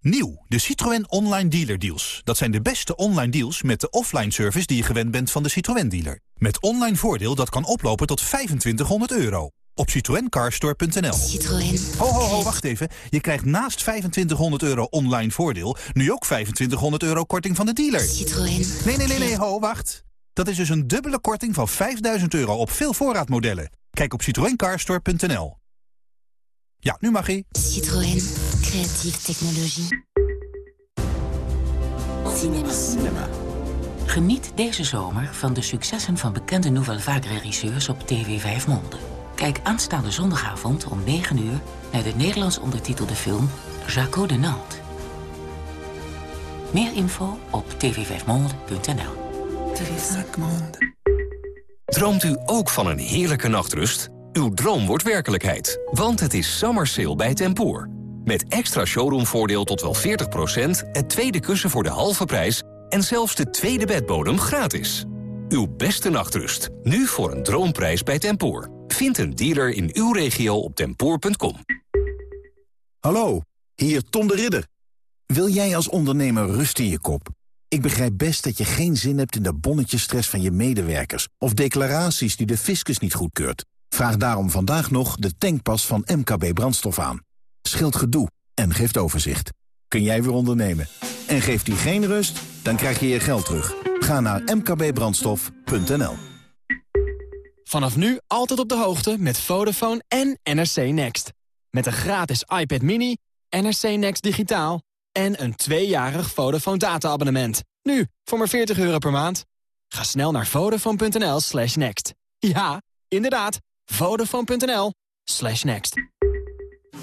Nieuw, de Citroën Online Dealer Deals. Dat zijn de beste online deals met de offline service die je gewend bent van de Citroën dealer. Met online voordeel dat kan oplopen tot 2500 euro. Op citroencarstore.nl. Citroën. Ho, ho, ho, wacht even. Je krijgt naast 2500 euro online voordeel... nu ook 2500 euro korting van de dealer. Citroën. Nee, nee, nee, nee, ho, wacht. Dat is dus een dubbele korting van 5000 euro op veel voorraadmodellen. Kijk op citroencarstore.nl. Ja, nu mag ie. Citroën. Creatieve technologie. Cinema. Geniet deze zomer van de successen van bekende Nouvelle Vague regisseurs op TV 5 Monde. Kijk aanstaande zondagavond om 9 uur naar de Nederlands ondertitelde film Jaco de Nantes. Meer info op tv5monde.nl. Droomt u ook van een heerlijke nachtrust? Uw droom wordt werkelijkheid, want het is summer sale bij Tempoor. Met extra showroomvoordeel tot wel 40%, het tweede kussen voor de halve prijs... en zelfs de tweede bedbodem gratis. Uw beste nachtrust, nu voor een droomprijs bij Tempoor. Vind een dealer in uw regio op tempoor.com. Hallo, hier Tom de Ridder. Wil jij als ondernemer rust in je kop? Ik begrijp best dat je geen zin hebt in de bonnetjesstress van je medewerkers... of declaraties die de fiscus niet goedkeurt. Vraag daarom vandaag nog de tankpas van MKB Brandstof aan. Scheelt gedoe en geeft overzicht. Kun jij weer ondernemen? En geeft die geen rust? Dan krijg je je geld terug. Ga naar mkbbrandstof.nl Vanaf nu altijd op de hoogte met Vodafone en NRC Next. Met een gratis iPad mini, NRC Next digitaal en een tweejarig Vodafone data-abonnement. Nu, voor maar 40 euro per maand. Ga snel naar vodafone.nl slash next. Ja, inderdaad, vodafone.nl slash next.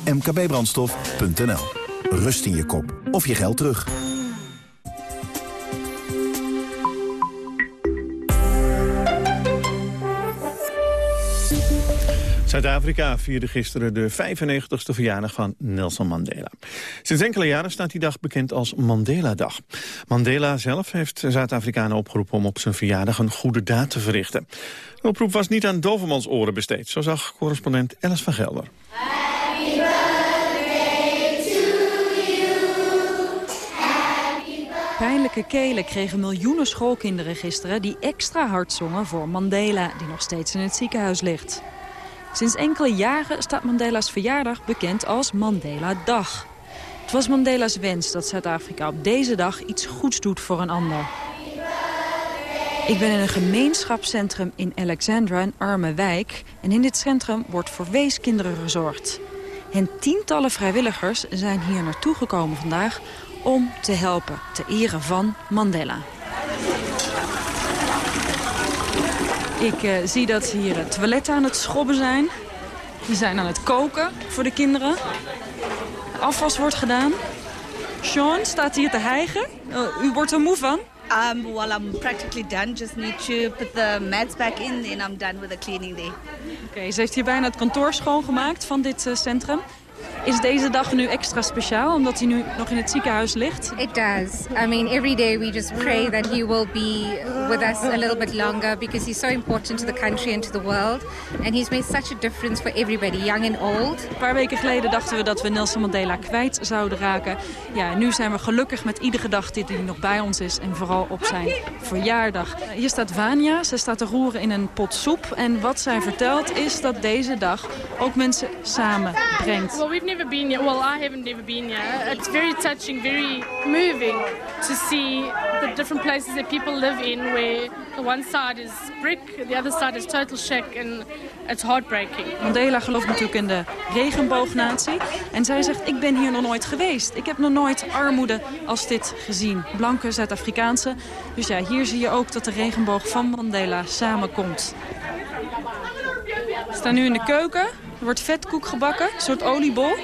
mkbbrandstof.nl Rust in je kop of je geld terug. Zuid-Afrika vierde gisteren de 95ste verjaardag van Nelson Mandela. Sinds enkele jaren staat die dag bekend als Mandela-dag. Mandela zelf heeft Zuid-Afrikanen opgeroepen om op zijn verjaardag een goede daad te verrichten. De oproep was niet aan dovermans oren besteed, zo zag correspondent Alice van Gelder. Pijnlijke kelen kregen miljoenen schoolkinderen gisteren... die extra hard zongen voor Mandela, die nog steeds in het ziekenhuis ligt. Sinds enkele jaren staat Mandela's verjaardag bekend als Mandela-dag. Het was Mandela's wens dat Zuid-Afrika op deze dag iets goeds doet voor een ander. Ik ben in een gemeenschapscentrum in Alexandra, een arme wijk. En in dit centrum wordt voor weeskinderen gezorgd. En tientallen vrijwilligers zijn hier naartoe gekomen vandaag om te helpen ter ere van Mandela. Ik eh, zie dat ze hier het toiletten aan het schrobben zijn. Die zijn aan het koken voor de kinderen. Afwas wordt gedaan. Sean staat hier te hijgen. Eh, u wordt er moe van? Um, well, I'm practically done. Just need to put the mats back in and I'm done with the cleaning day. Oké, ze heeft hier bijna het kantoor schoongemaakt van dit uh, centrum. Is deze dag nu extra speciaal, omdat hij nu nog in het ziekenhuis ligt? It does. I mean, every day we just pray that he will be with us a little bit longer because he's so important to the country and to the world. And he's made such a difference for everybody, young and old. Een paar weken geleden dachten we dat we Nelson Mandela kwijt zouden raken. Ja, nu zijn we gelukkig met iedere dag die hij nog bij ons is en vooral op zijn verjaardag. Hier staat Vania, ze staat te roeren in een pot soep. En wat zij vertelt is dat deze dag ook mensen samenbrengt. Never been here. Well, I haven't never been here. It's very touching, very moving to see the different places that people live in where the one side is brick, the other side is total shack and it's heartbreaking. Mandela gelooft natuurlijk in de regenboognatie. En zij zegt, ik ben hier nog nooit geweest. Ik heb nog nooit armoede als dit gezien. Blanke Zuid-Afrikaanse. Dus ja, hier zie je ook dat de regenboog van Mandela samenkomt. We staan nu in de keuken. Er wordt vetkoek gebakken, een soort oliebol.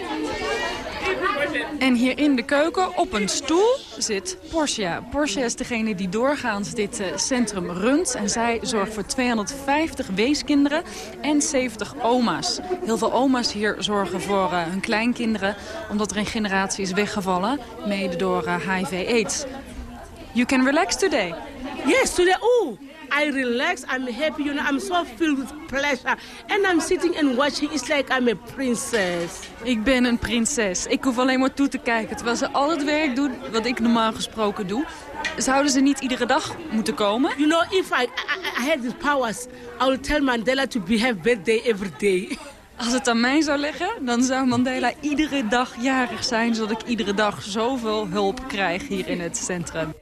En hier in de keuken, op een stoel, zit Portia. Portia is degene die doorgaans dit uh, centrum runt. En zij zorgt voor 250 weeskinderen en 70 oma's. Heel veel oma's hier zorgen voor uh, hun kleinkinderen... omdat er een generatie is weggevallen, mede door HIV-AIDS. You can relax today. Yes, today. Oh, I relax, I'm happy, you know, I'm so filled with pleasure. And I'm sitting and watching, it's like I'm a princess. Ik ben een prinses. Ik hoef alleen maar toe te kijken, terwijl ze al het werk doen wat ik normaal gesproken doe. Zouden ze niet iedere dag moeten komen? You know, if I, I, I had these powers, I would tell Mandela to be have birthday every day. Als het aan mij zou liggen, dan zou Mandela iedere dag jarig zijn... zodat ik iedere dag zoveel hulp krijg hier in het centrum.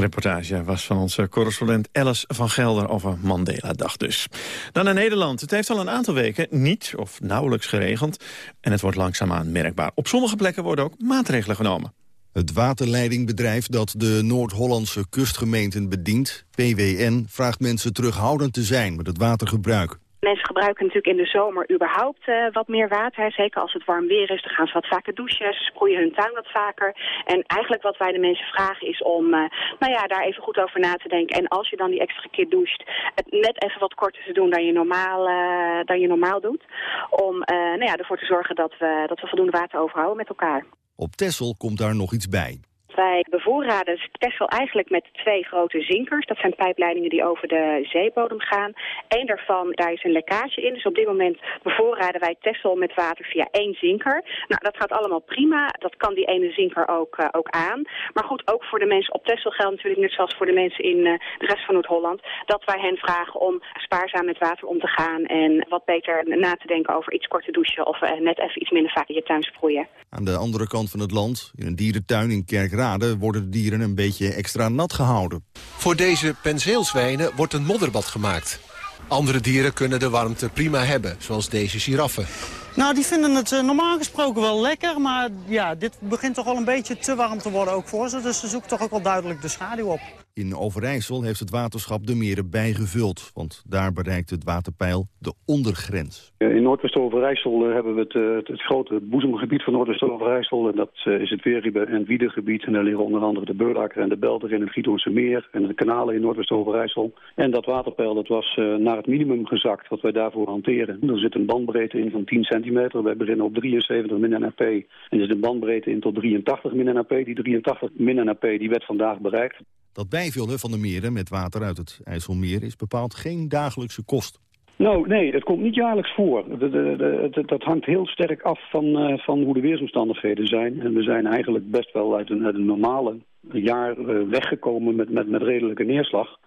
Reportage was van onze correspondent Alice van Gelder over Mandela-dag dus. Dan naar Nederland. Het heeft al een aantal weken niet of nauwelijks geregend. En het wordt langzaamaan merkbaar. Op sommige plekken worden ook maatregelen genomen. Het waterleidingbedrijf dat de Noord-Hollandse kustgemeenten bedient, PWN, vraagt mensen terughoudend te zijn met het watergebruik. Mensen gebruiken natuurlijk in de zomer überhaupt uh, wat meer water. Zeker als het warm weer is, dan gaan ze wat vaker douchen. Ze sproeien hun tuin wat vaker. En eigenlijk wat wij de mensen vragen is om uh, nou ja, daar even goed over na te denken. En als je dan die extra keer doucht, het net even wat korter te doen dan je normaal, uh, dan je normaal doet. Om nou ja, ervoor te zorgen dat we, dat we voldoende water overhouden met elkaar. Op Tessel komt daar nog iets bij. Wij bevoorraden Texel eigenlijk met twee grote zinkers. Dat zijn pijpleidingen die over de zeebodem gaan. Eén daarvan, daar is een lekkage in. Dus op dit moment bevoorraden wij Texel met water via één zinker. Nou, dat gaat allemaal prima. Dat kan die ene zinker ook, uh, ook aan. Maar goed, ook voor de mensen op Texel geldt natuurlijk net zoals voor de mensen in uh, de rest van Noord-Holland. Dat wij hen vragen om spaarzaam met water om te gaan. En wat beter na te denken over iets korter douchen. Of uh, net even iets minder vaak in je tuin sproeien. Aan de andere kant van het land, in een dierentuin in Kerkrade... worden de dieren een beetje extra nat gehouden. Voor deze penseelzwijnen wordt een modderbad gemaakt. Andere dieren kunnen de warmte prima hebben, zoals deze giraffen. Nou, die vinden het uh, normaal gesproken wel lekker, maar ja, dit begint toch wel een beetje te warm te worden ook voor ze. Dus ze zoeken toch ook wel duidelijk de schaduw op. In Overijssel heeft het waterschap de meren bijgevuld, want daar bereikt het waterpeil de ondergrens. In Noordwest-Overijssel hebben we het, het, het, grote boezemgebied van Noordwest-Overijssel. En dat is het Weerriebe en Wiedegebied. En daar liggen onder andere de Beulakker en de Belder in het Giethoornse meer en de kanalen in Noordwest-Overijssel. En dat waterpeil dat was naar het minimum gezakt wat wij daarvoor hanteren. Er zit een bandbreedte in van 10 centimeter. Wij beginnen op 73 min NAP. En er zit een bandbreedte in tot 83 min NAP. Die 83 min NAP die werd vandaag bereikt. Dat bijvullen van de meren met water uit het IJsselmeer is bepaald geen dagelijkse kost. Nou, nee, het komt niet jaarlijks voor. De, de, dat hangt heel sterk af van, uh, van hoe de weersomstandigheden zijn. En we zijn eigenlijk best wel uit een, normale jaar uh, weggekomen met, met, met redelijke neerslag.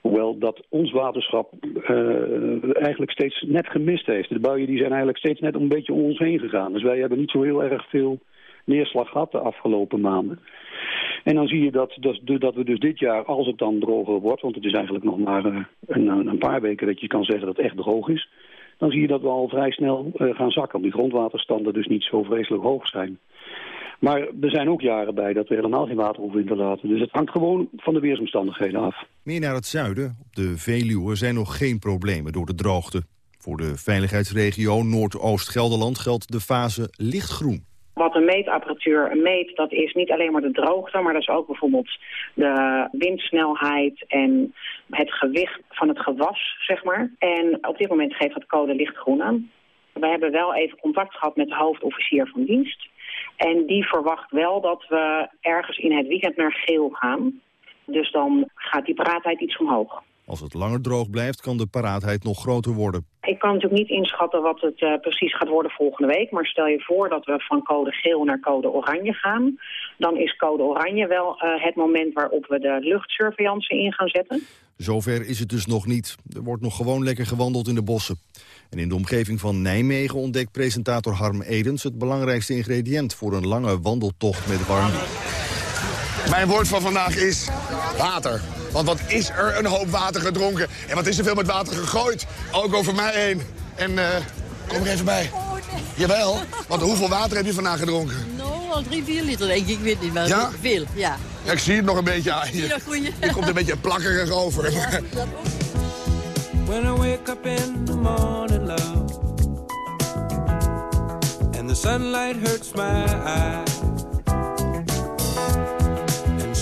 Hoewel dat ons waterschap uh, eigenlijk steeds net gemist heeft. De buien die zijn eigenlijk steeds net een beetje om ons heen gegaan. Dus wij hebben niet zo heel erg veel neerslag gehad de afgelopen maanden. En dan zie je dat, dat, we dus dit jaar, als het dan droger wordt... want het is eigenlijk nog maar uh, een, een, paar weken dat je kan zeggen dat het echt droog is... dan zie je dat we al vrij snel uh, gaan zakken. Die grondwaterstanden dus niet zo vreselijk hoog zijn. Maar er zijn ook jaren bij dat we helemaal geen water hoeven in te laten. Dus het hangt gewoon van de weersomstandigheden af. Meer naar het zuiden, op de Veluwe, zijn nog geen problemen door de droogte. Voor de veiligheidsregio Noordoost-Gelderland geldt de fase lichtgroen. Wat een meetapparatuur meet, dat is niet alleen maar de droogte, maar dat is ook bijvoorbeeld de windsnelheid en het gewicht van het gewas, zeg maar. En op dit moment geeft dat code lichtgroen aan. We hebben wel even contact gehad met de hoofdofficier van dienst. En die verwacht wel dat we ergens in het weekend naar geel gaan. Dus dan gaat die paraatheid iets omhoog. Als het langer droog blijft, kan de paraatheid nog groter worden. Ik kan natuurlijk niet inschatten wat het uh, precies gaat worden volgende week. Maar stel je voor dat we van code geel naar code oranje gaan. Dan is code oranje wel uh, het moment waarop we de luchtsurveillance in gaan zetten. Zover is het dus nog niet. Er wordt nog gewoon lekker gewandeld in de bossen. En in de omgeving van Nijmegen ontdekt presentator Harm Edens... het belangrijkste ingrediënt voor een lange wandeltocht met warm Mijn woord van vandaag is water. Want wat is er een hoop water gedronken? En wat is er veel met water gegooid? Ook over mij heen. En uh, kom er even bij. Jawel, want hoeveel water heb je vandaag gedronken? Nou, al drie, vier liter denk ik. Ik weet niet, maar ja? veel. Ja. ja. Ik zie het nog een beetje aan je. Je komt een beetje plakkerig over. Ja, When I wake up in the morning, love And the sunlight hurts my eyes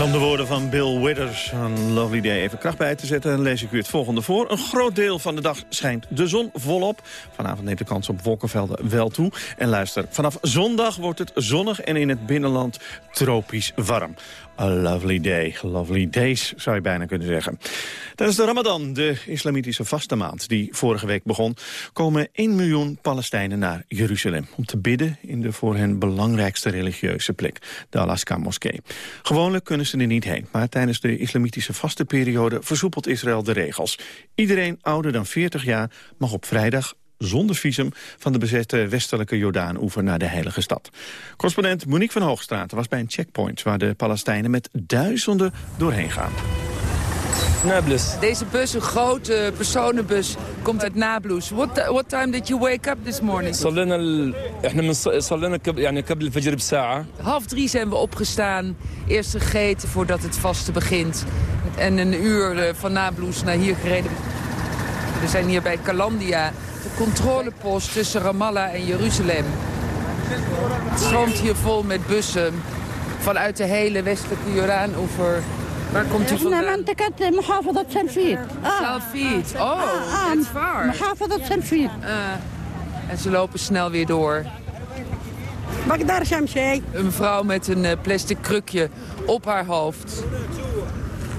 En om de woorden van Bill Withers, een lovely day, even kracht bij te zetten... lees ik u het volgende voor. Een groot deel van de dag schijnt de zon volop. Vanavond neemt de kans op wolkenvelden wel toe. En luister, vanaf zondag wordt het zonnig en in het binnenland tropisch warm. A lovely day. Lovely days, zou je bijna kunnen zeggen. Tijdens de Ramadan, de islamitische vaste maand die vorige week begon... komen 1 miljoen Palestijnen naar Jeruzalem... om te bidden in de voor hen belangrijkste religieuze plek, de Al-Aqsa-moskee. Gewoonlijk kunnen niet heen, maar tijdens de islamitische vaste periode... versoepelt Israël de regels. Iedereen ouder dan 40 jaar mag op vrijdag zonder visum van de bezette westelijke Jordaan-oever naar de heilige stad. Correspondent Monique van Hoogstraat was bij een checkpoint waar de Palestijnen met duizenden doorheen gaan. Nablus. Deze bus, een grote personenbus, komt uit Nablus. What, what time did you wake up this morning? صلينا ال... احنا من صلينا قبل يعني قبل الفجر بساعة. Half drie zijn we opgestaan. Eerst gegeten voordat het vaste begint. En een uur eh, van Nablus naar hier gereden. We zijn hier bij Kalandia, de controlepost tussen Ramallah en Jeruzalem. Het stroomt hier vol met bussen vanuit de hele westelijke Jordaanoever. Waar komt u vandaan? منطقة محافظة سلفيد Salfiet. Oh, that's far. محافظة سلفيد En ze lopen snel weer door. بقدرش امشي Een mevrouw met een eh, plastic krukje op haar hoofd.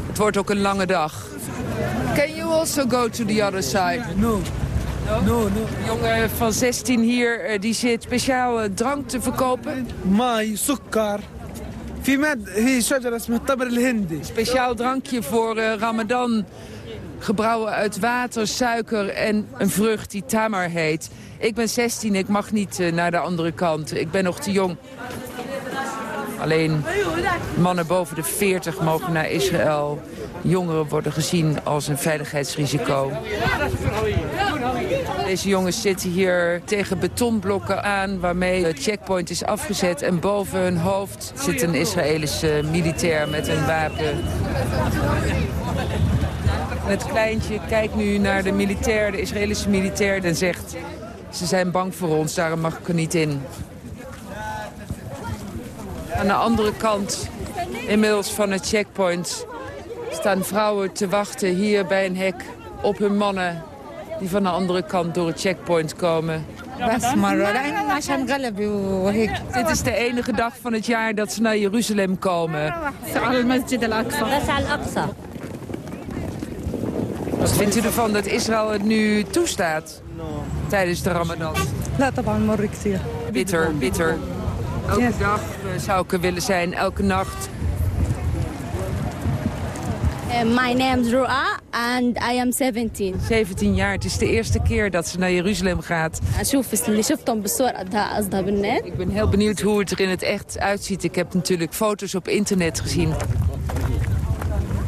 Het wordt ook een lange dag. Can you also go to the other side? No. No, no. Een jongen van 16 hier, eh, die zit speciaal eh, drank te verkopen. ماي سكر في ماد هي شجرة اسمها التمر الهندي Speciaal drankje voor eh, Ramadan. Gebrouwen uit water, suiker en een vrucht die tamar heet. Ik ben 16, ik mag niet eh, naar de andere kant. Ik ben nog te jong. Alleen mannen boven de 40 mogen naar Israël. Jongeren worden gezien als een veiligheidsrisico. Deze jongens zitten hier tegen betonblokken aan... waarmee het checkpoint is afgezet. En boven hun hoofd zit een Israëlische militair met een wapen. En het kleintje kijkt nu naar de militair, de Israëlische militair... en zegt, ze zijn bang voor ons, daarom mag ik er niet in. Aan de andere kant, inmiddels van het checkpoint... staan vrouwen te wachten hier bij een hek op hun mannen die van de andere kant door het checkpoint komen. Dit is de enige dag van het jaar dat ze naar Jeruzalem komen. Wat vindt u ervan dat Israël het nu toestaat tijdens de ramadan? Laat Bitter, bitter. Elke dag eh, zou ik er willen zijn, elke nacht my name is Roa and I am 17. 17 jaar, het is de eerste keer dat ze naar Jeruzalem gaat. Ik ben heel benieuwd hoe het er in het echt uitziet. Ik heb natuurlijk foto's op internet gezien.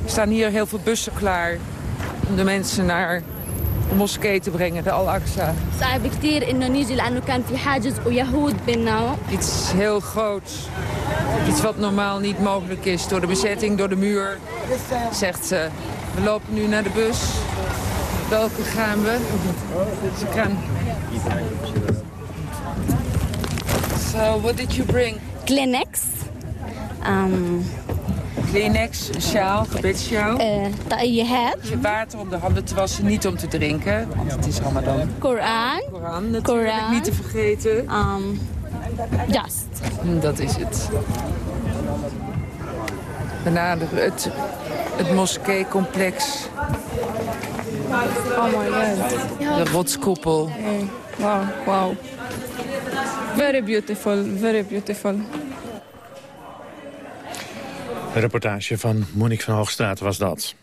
Er staan hier heel veel bussen klaar om de mensen naar moskee te brengen, de Al-Aqsa. Iets heel groots. Iets wat normaal niet mogelijk is door de bezetting, door de muur. Zegt ze, we lopen nu naar de bus. Welke gaan we? Ze kan. So, what did you bring? Kleenex. Kleenex, een sjaal, gebedssjaal. Uh, je hebt. Je water om de handen te wassen, niet om te drinken, want het is Ramadan. Koran. Koran natuurlijk Koran. niet te vergeten. Um, just. Mm, dat is het. Daarna het, het moskee-complex. Oh my god. De rotskoepel. Wow, wow. Very beautiful, very beautiful. Een reportage van Monique van Hoogstraat was dat.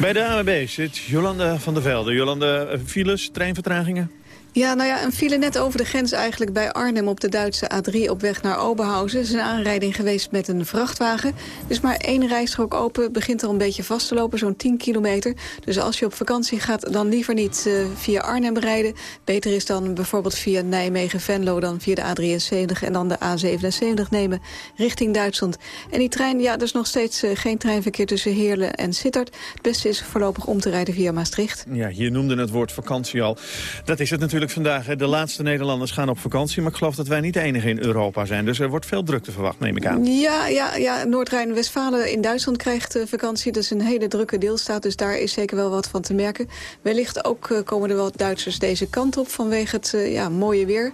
Bij de AWB zit Jolanda van der Velde. Jolanda, eh, files, treinvertragingen? Ja, nou ja, een file net over de grens eigenlijk bij Arnhem op de Duitse A3 op weg naar Oberhausen. Er is een aanrijding geweest met een vrachtwagen. Er is maar één rijstrook open, begint al een beetje vast te lopen, zo'n 10 kilometer. Dus als je op vakantie gaat, dan liever niet eh, via Arnhem rijden. Beter is dan bijvoorbeeld via Nijmegen-Venlo dan via de A73 en dan de A77 nemen richting Duitsland. En die trein, ja, er is nog steeds eh, geen treinverkeer tussen Heerlen en Sittard. Het beste is voorlopig om te rijden via Maastricht. Ja, je noemde het woord vakantie al. Dat is het natuurlijk vandaag. De laatste Nederlanders gaan op vakantie. Maar ik geloof dat wij niet de enige in Europa zijn. Dus er wordt veel drukte verwacht, neem ik aan. Ja, ja, ja Noord-Rijn-Westfalen in Duitsland krijgt eh, vakantie. Dat is een hele drukke deelstaat, dus daar is zeker wel wat van te merken. Wellicht ook eh, komen er wat Duitsers deze kant op vanwege het eh, ja, mooie weer.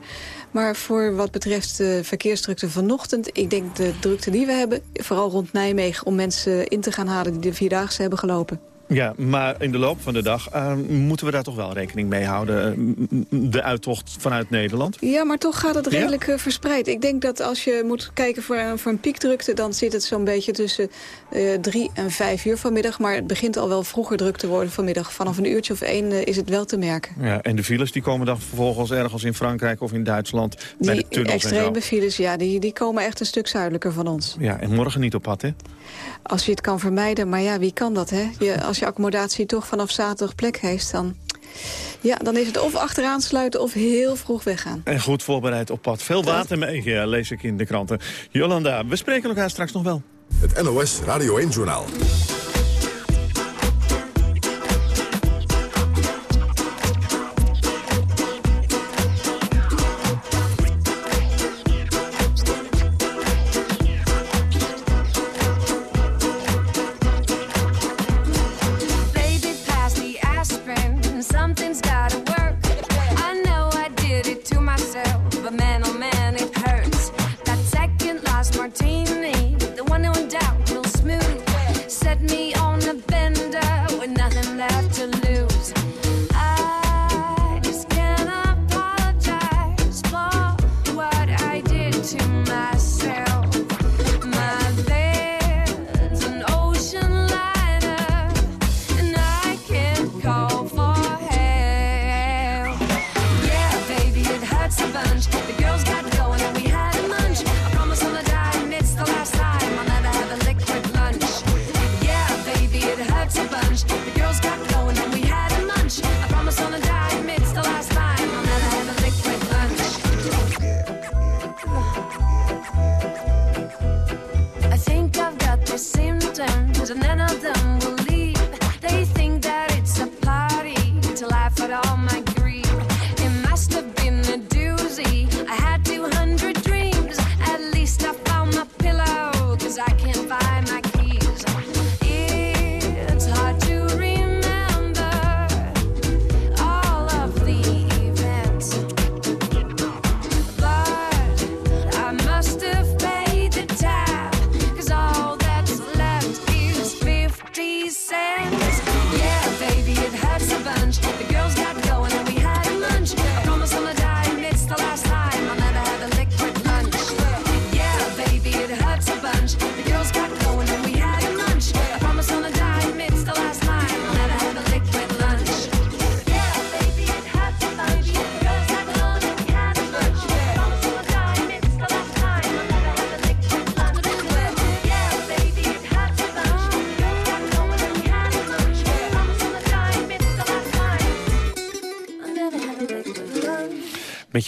Maar voor wat betreft de verkeersdrukte vanochtend... ik denk de drukte die we hebben, vooral rond Nijmegen... om mensen in te gaan halen die de Vierdaagse hebben gelopen. Ja, maar in de loop van de dag eh, moeten we daar toch wel rekening mee houden. eh, de uittocht vanuit Nederland. Ja, maar toch gaat het redelijk eh, verspreid. Ik denk dat als je moet kijken voor, een- voor een piekdrukte... dan zit het zo'n beetje tussen drie en vijf uur vanmiddag. Maar het begint al wel vroeger druk te worden vanmiddag. Vanaf een uurtje of één is het wel te merken. Ja, en de files die komen dan vervolgens ergens in Frankrijk of in Duitsland... bij de Die tunnels en zo. extreme files, ja, die, die komen echt een stuk zuidelijker van ons. Ja, en morgen niet op pad, hè? Als je het kan vermijden, maar ja, wie kan dat, hè? Je, als je accommodatie toch vanaf zaterdag plek heeft, dan... Ja, dan is het of achteraan sluiten of heel vroeg weggaan. En goed voorbereid op pad. Veel water mee, ja, lees ik in de kranten. Jolanda, we spreken elkaar straks nog wel. Het NOS Radio 1-journaal.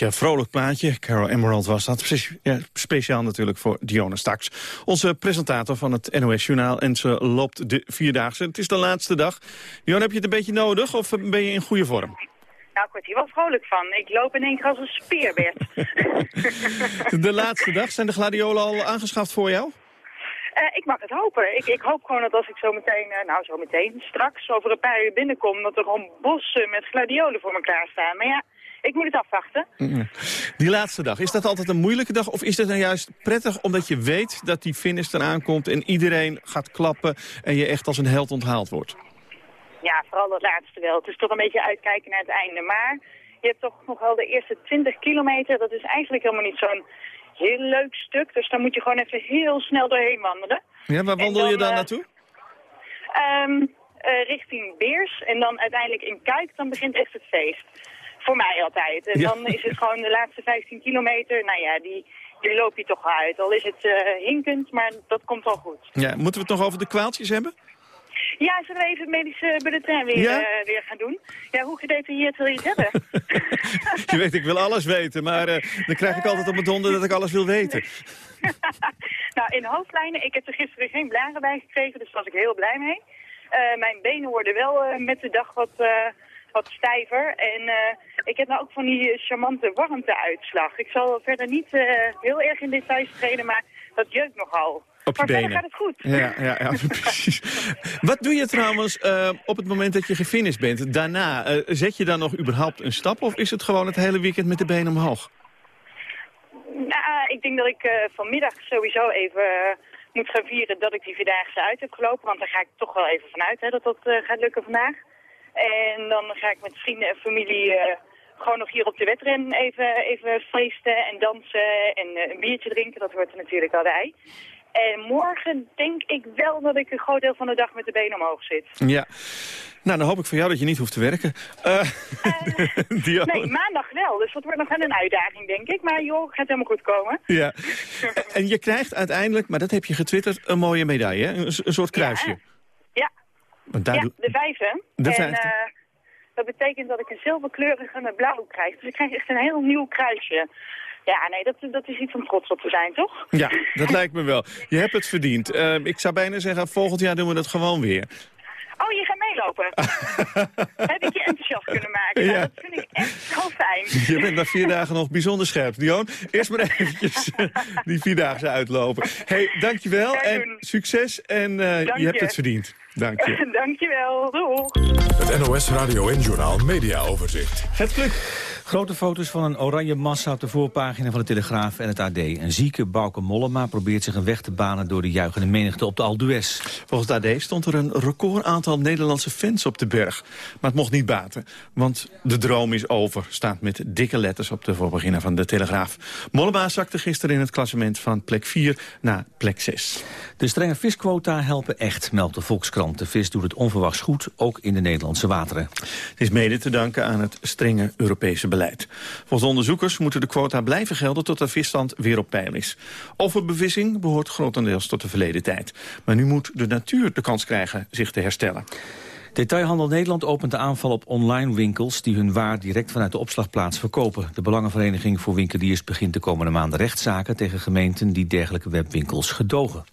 Beetje een vrolijk plaatje. Carol Emerald was dat. Speciaal natuurlijk voor Dionne Staks. Onze presentator van het NOS Journaal. En ze loopt de Vierdaagse. Het is de laatste dag. Dionne, heb je het een beetje nodig of ben je in goede vorm? Nou, ik word hier wel vrolijk van. Ik loop in één keer als een speerbert. De laatste dag. Zijn de gladiolen al aangeschaft voor jou? Eh, ik mag het hopen. Ik, ik hoop gewoon dat als ik zo meteen, eh, nou zo meteen, straks over een paar uur binnenkom, dat er gewoon bossen met gladiolen voor me klaarstaan. Maar ja, ik moet het afwachten. Die laatste dag, is dat altijd een moeilijke dag? Of is het nou juist prettig omdat je weet dat die finish eraan komt... en iedereen gaat klappen en je echt als een held onthaald wordt? Ja, vooral dat laatste wel. Het is toch een beetje uitkijken naar het einde. Maar je hebt toch nog wel de eerste 20 kilometer. Dat is eigenlijk helemaal niet zo'n heel leuk stuk. Dus daar moet je gewoon even heel snel doorheen wandelen. Ja, waar wandel je dan, dan eh, naartoe? Ehm, eh, richting Beers. En dan uiteindelijk in Kuik, dan begint echt het feest. Voor mij altijd. En Ja. dan is het gewoon de laatste 15 kilometer. Nou ja, die, die loop je toch uit. Al is het eh, hinkend, maar dat komt wel goed. Ja, moeten we het nog over de kwaaltjes hebben? Ja, zullen we even het medische bulletin weer, Ja? eh, weer gaan doen? Ja, hoe gedetailleerd wil je het hebben? Je weet, ik wil alles weten, maar eh, dan krijg ik altijd op mijn donder dat ik alles wil weten. nou, in hoofdlijnen, ik heb er gisteren geen blaren bij gekregen, dus daar was ik heel blij mee. Mijn benen worden wel met de dag wat, wat stijver. En eh, ik heb nou ook van die eh, charmante warmteuitslag. Ik zal verder niet eh, heel erg in details treden, maar dat jeukt nogal. Op je maar benen. gaat het goed. Ja, ja, ja precies. Wat doe je trouwens op het moment dat je gefinished bent? Daarna, zet je dan nog überhaupt een stap of is het gewoon het hele weekend met de benen omhoog? Nou, ik denk dat ik vanmiddag sowieso even moet gaan vieren dat ik die Vierdaagse uit heb gelopen. Want daar ga ik toch wel even vanuit hè, dat dat gaat lukken vandaag. En dan ga ik met vrienden en familie eh, gewoon nog hier op de wedren even, even feesten en dansen en eh, een biertje drinken. Dat hoort er natuurlijk al bij. En morgen denk ik wel dat ik een groot deel van de dag met de benen omhoog zit. Ja. Nou, dan hoop ik voor jou dat je niet hoeft te werken. Eh. Nee, maandag wel. Dus dat wordt nog wel een uitdaging, denk ik. Maar joh, gaat helemaal goed komen. Ja. En je krijgt uiteindelijk, maar dat heb je getwitterd, een mooie medaille. Hè? Een, een soort kruisje. Ja, Ja de vijfde. De en eh, dat betekent dat ik een zilverkleurige met blauw krijg. Dus ik krijg echt een heel nieuw kruisje. Ja, nee, dat, dat is iets om trots op te zijn, toch? Ja, dat lijkt me wel. Je hebt het verdiend. Eh, ik zou bijna zeggen, volgend jaar doen we dat gewoon weer. Oh, je gaat meelopen. Heb ik je enthousiast kunnen maken? Nou, Ja. dat vind ik echt zo fijn. Je bent na vier dagen nog bijzonder scherp. Dion, eerst maar eventjes die vierdaagse uitlopen. hey, dankjewel en succes. En eh, je hebt het verdiend. Dank je. Dankjewel. Doeg. Het NOS Radio en Journaal Media Overzicht. Het pluk. Grote foto's van een oranje massa op de voorpagina van de Telegraaf en het AD. Een zieke Bauke Mollema probeert zich een weg te banen... door de juichende menigte op de Aldues. Volgens het AD stond er een record aantal Nederlandse fans op de berg. Maar het mocht niet baten, want de droom is over. Staat met dikke letters op de voorpagina van de Telegraaf. Mollema zakte gisteren in het klassement van plek 4 naar plek 6. De strenge visquota helpen echt, meldt de Volkskrant. De vis doet het onverwachts goed, ook in de Nederlandse wateren. Het is mede te danken aan het strenge Europese beleid. Volgens onderzoekers moeten de quota blijven gelden tot de visstand weer op peil is. Overbevissing behoort grotendeels tot de verleden tijd. Maar nu moet de natuur de kans krijgen zich te herstellen. Detailhandel Nederland opent de aanval op online winkels... die hun waar direct vanuit de opslagplaats verkopen. De Belangenvereniging voor Winkeliers begint de komende maanden rechtszaken... tegen gemeenten die dergelijke webwinkels gedogen.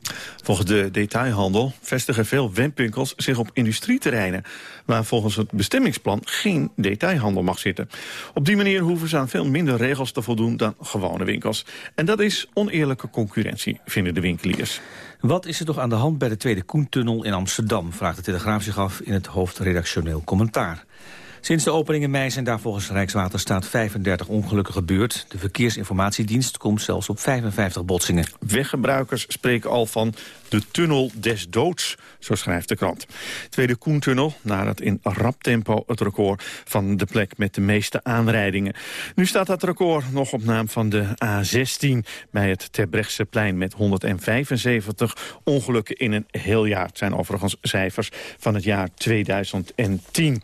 Volgens de detailhandel vestigen veel webwinkels zich op industrieterreinen... waar volgens het bestemmingsplan geen detailhandel mag zitten. Op die manier hoeven ze aan veel minder regels te voldoen dan gewone winkels. En dat is oneerlijke concurrentie, vinden de winkeliers. Wat is er toch aan de hand bij de Tweede Koentunnel in Amsterdam... vraagt de Telegraaf zich af in het hoofdredactioneel commentaar. Sinds de opening in mei zijn daar volgens Rijkswaterstaat 35 ongelukken gebeurd. De Verkeersinformatiedienst komt zelfs op 55 botsingen. Weggebruikers spreken al van de tunnel des doods, zo schrijft de krant. Tweede Koentunnel nadat in rap tempo het record van de plek met de meeste aanrijdingen. Nu staat dat record nog op naam van de A16 bij het Terbrechtseplein met 175 ongelukken in een heel jaar. Het zijn overigens cijfers van het jaar 2010.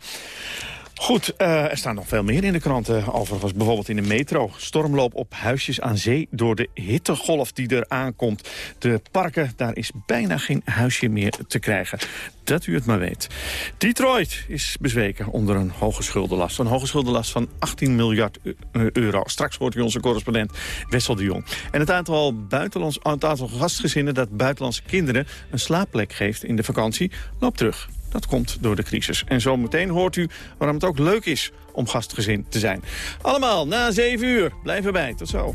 Goed, eh, er staan nog veel meer in de kranten. Overigens bijvoorbeeld in de metro. Stormloop op huisjes aan zee door de hittegolf die er aankomt. De parken, daar is bijna geen huisje meer te krijgen. Dat u het maar weet. Detroit is bezweken onder een hoge schuldenlast. Een hoge schuldenlast van 18 miljard eu- euro. Straks hoort u onze correspondent Wessel de Jong. En het aantal, buitenlands, het aantal gastgezinnen dat buitenlandse kinderen... een slaapplek geeft in de vakantie, loopt terug. Dat komt door de crisis. En zometeen hoort u waarom het ook leuk is om gastgezin te zijn. Allemaal na 7 uur. Blijf erbij. Tot zo.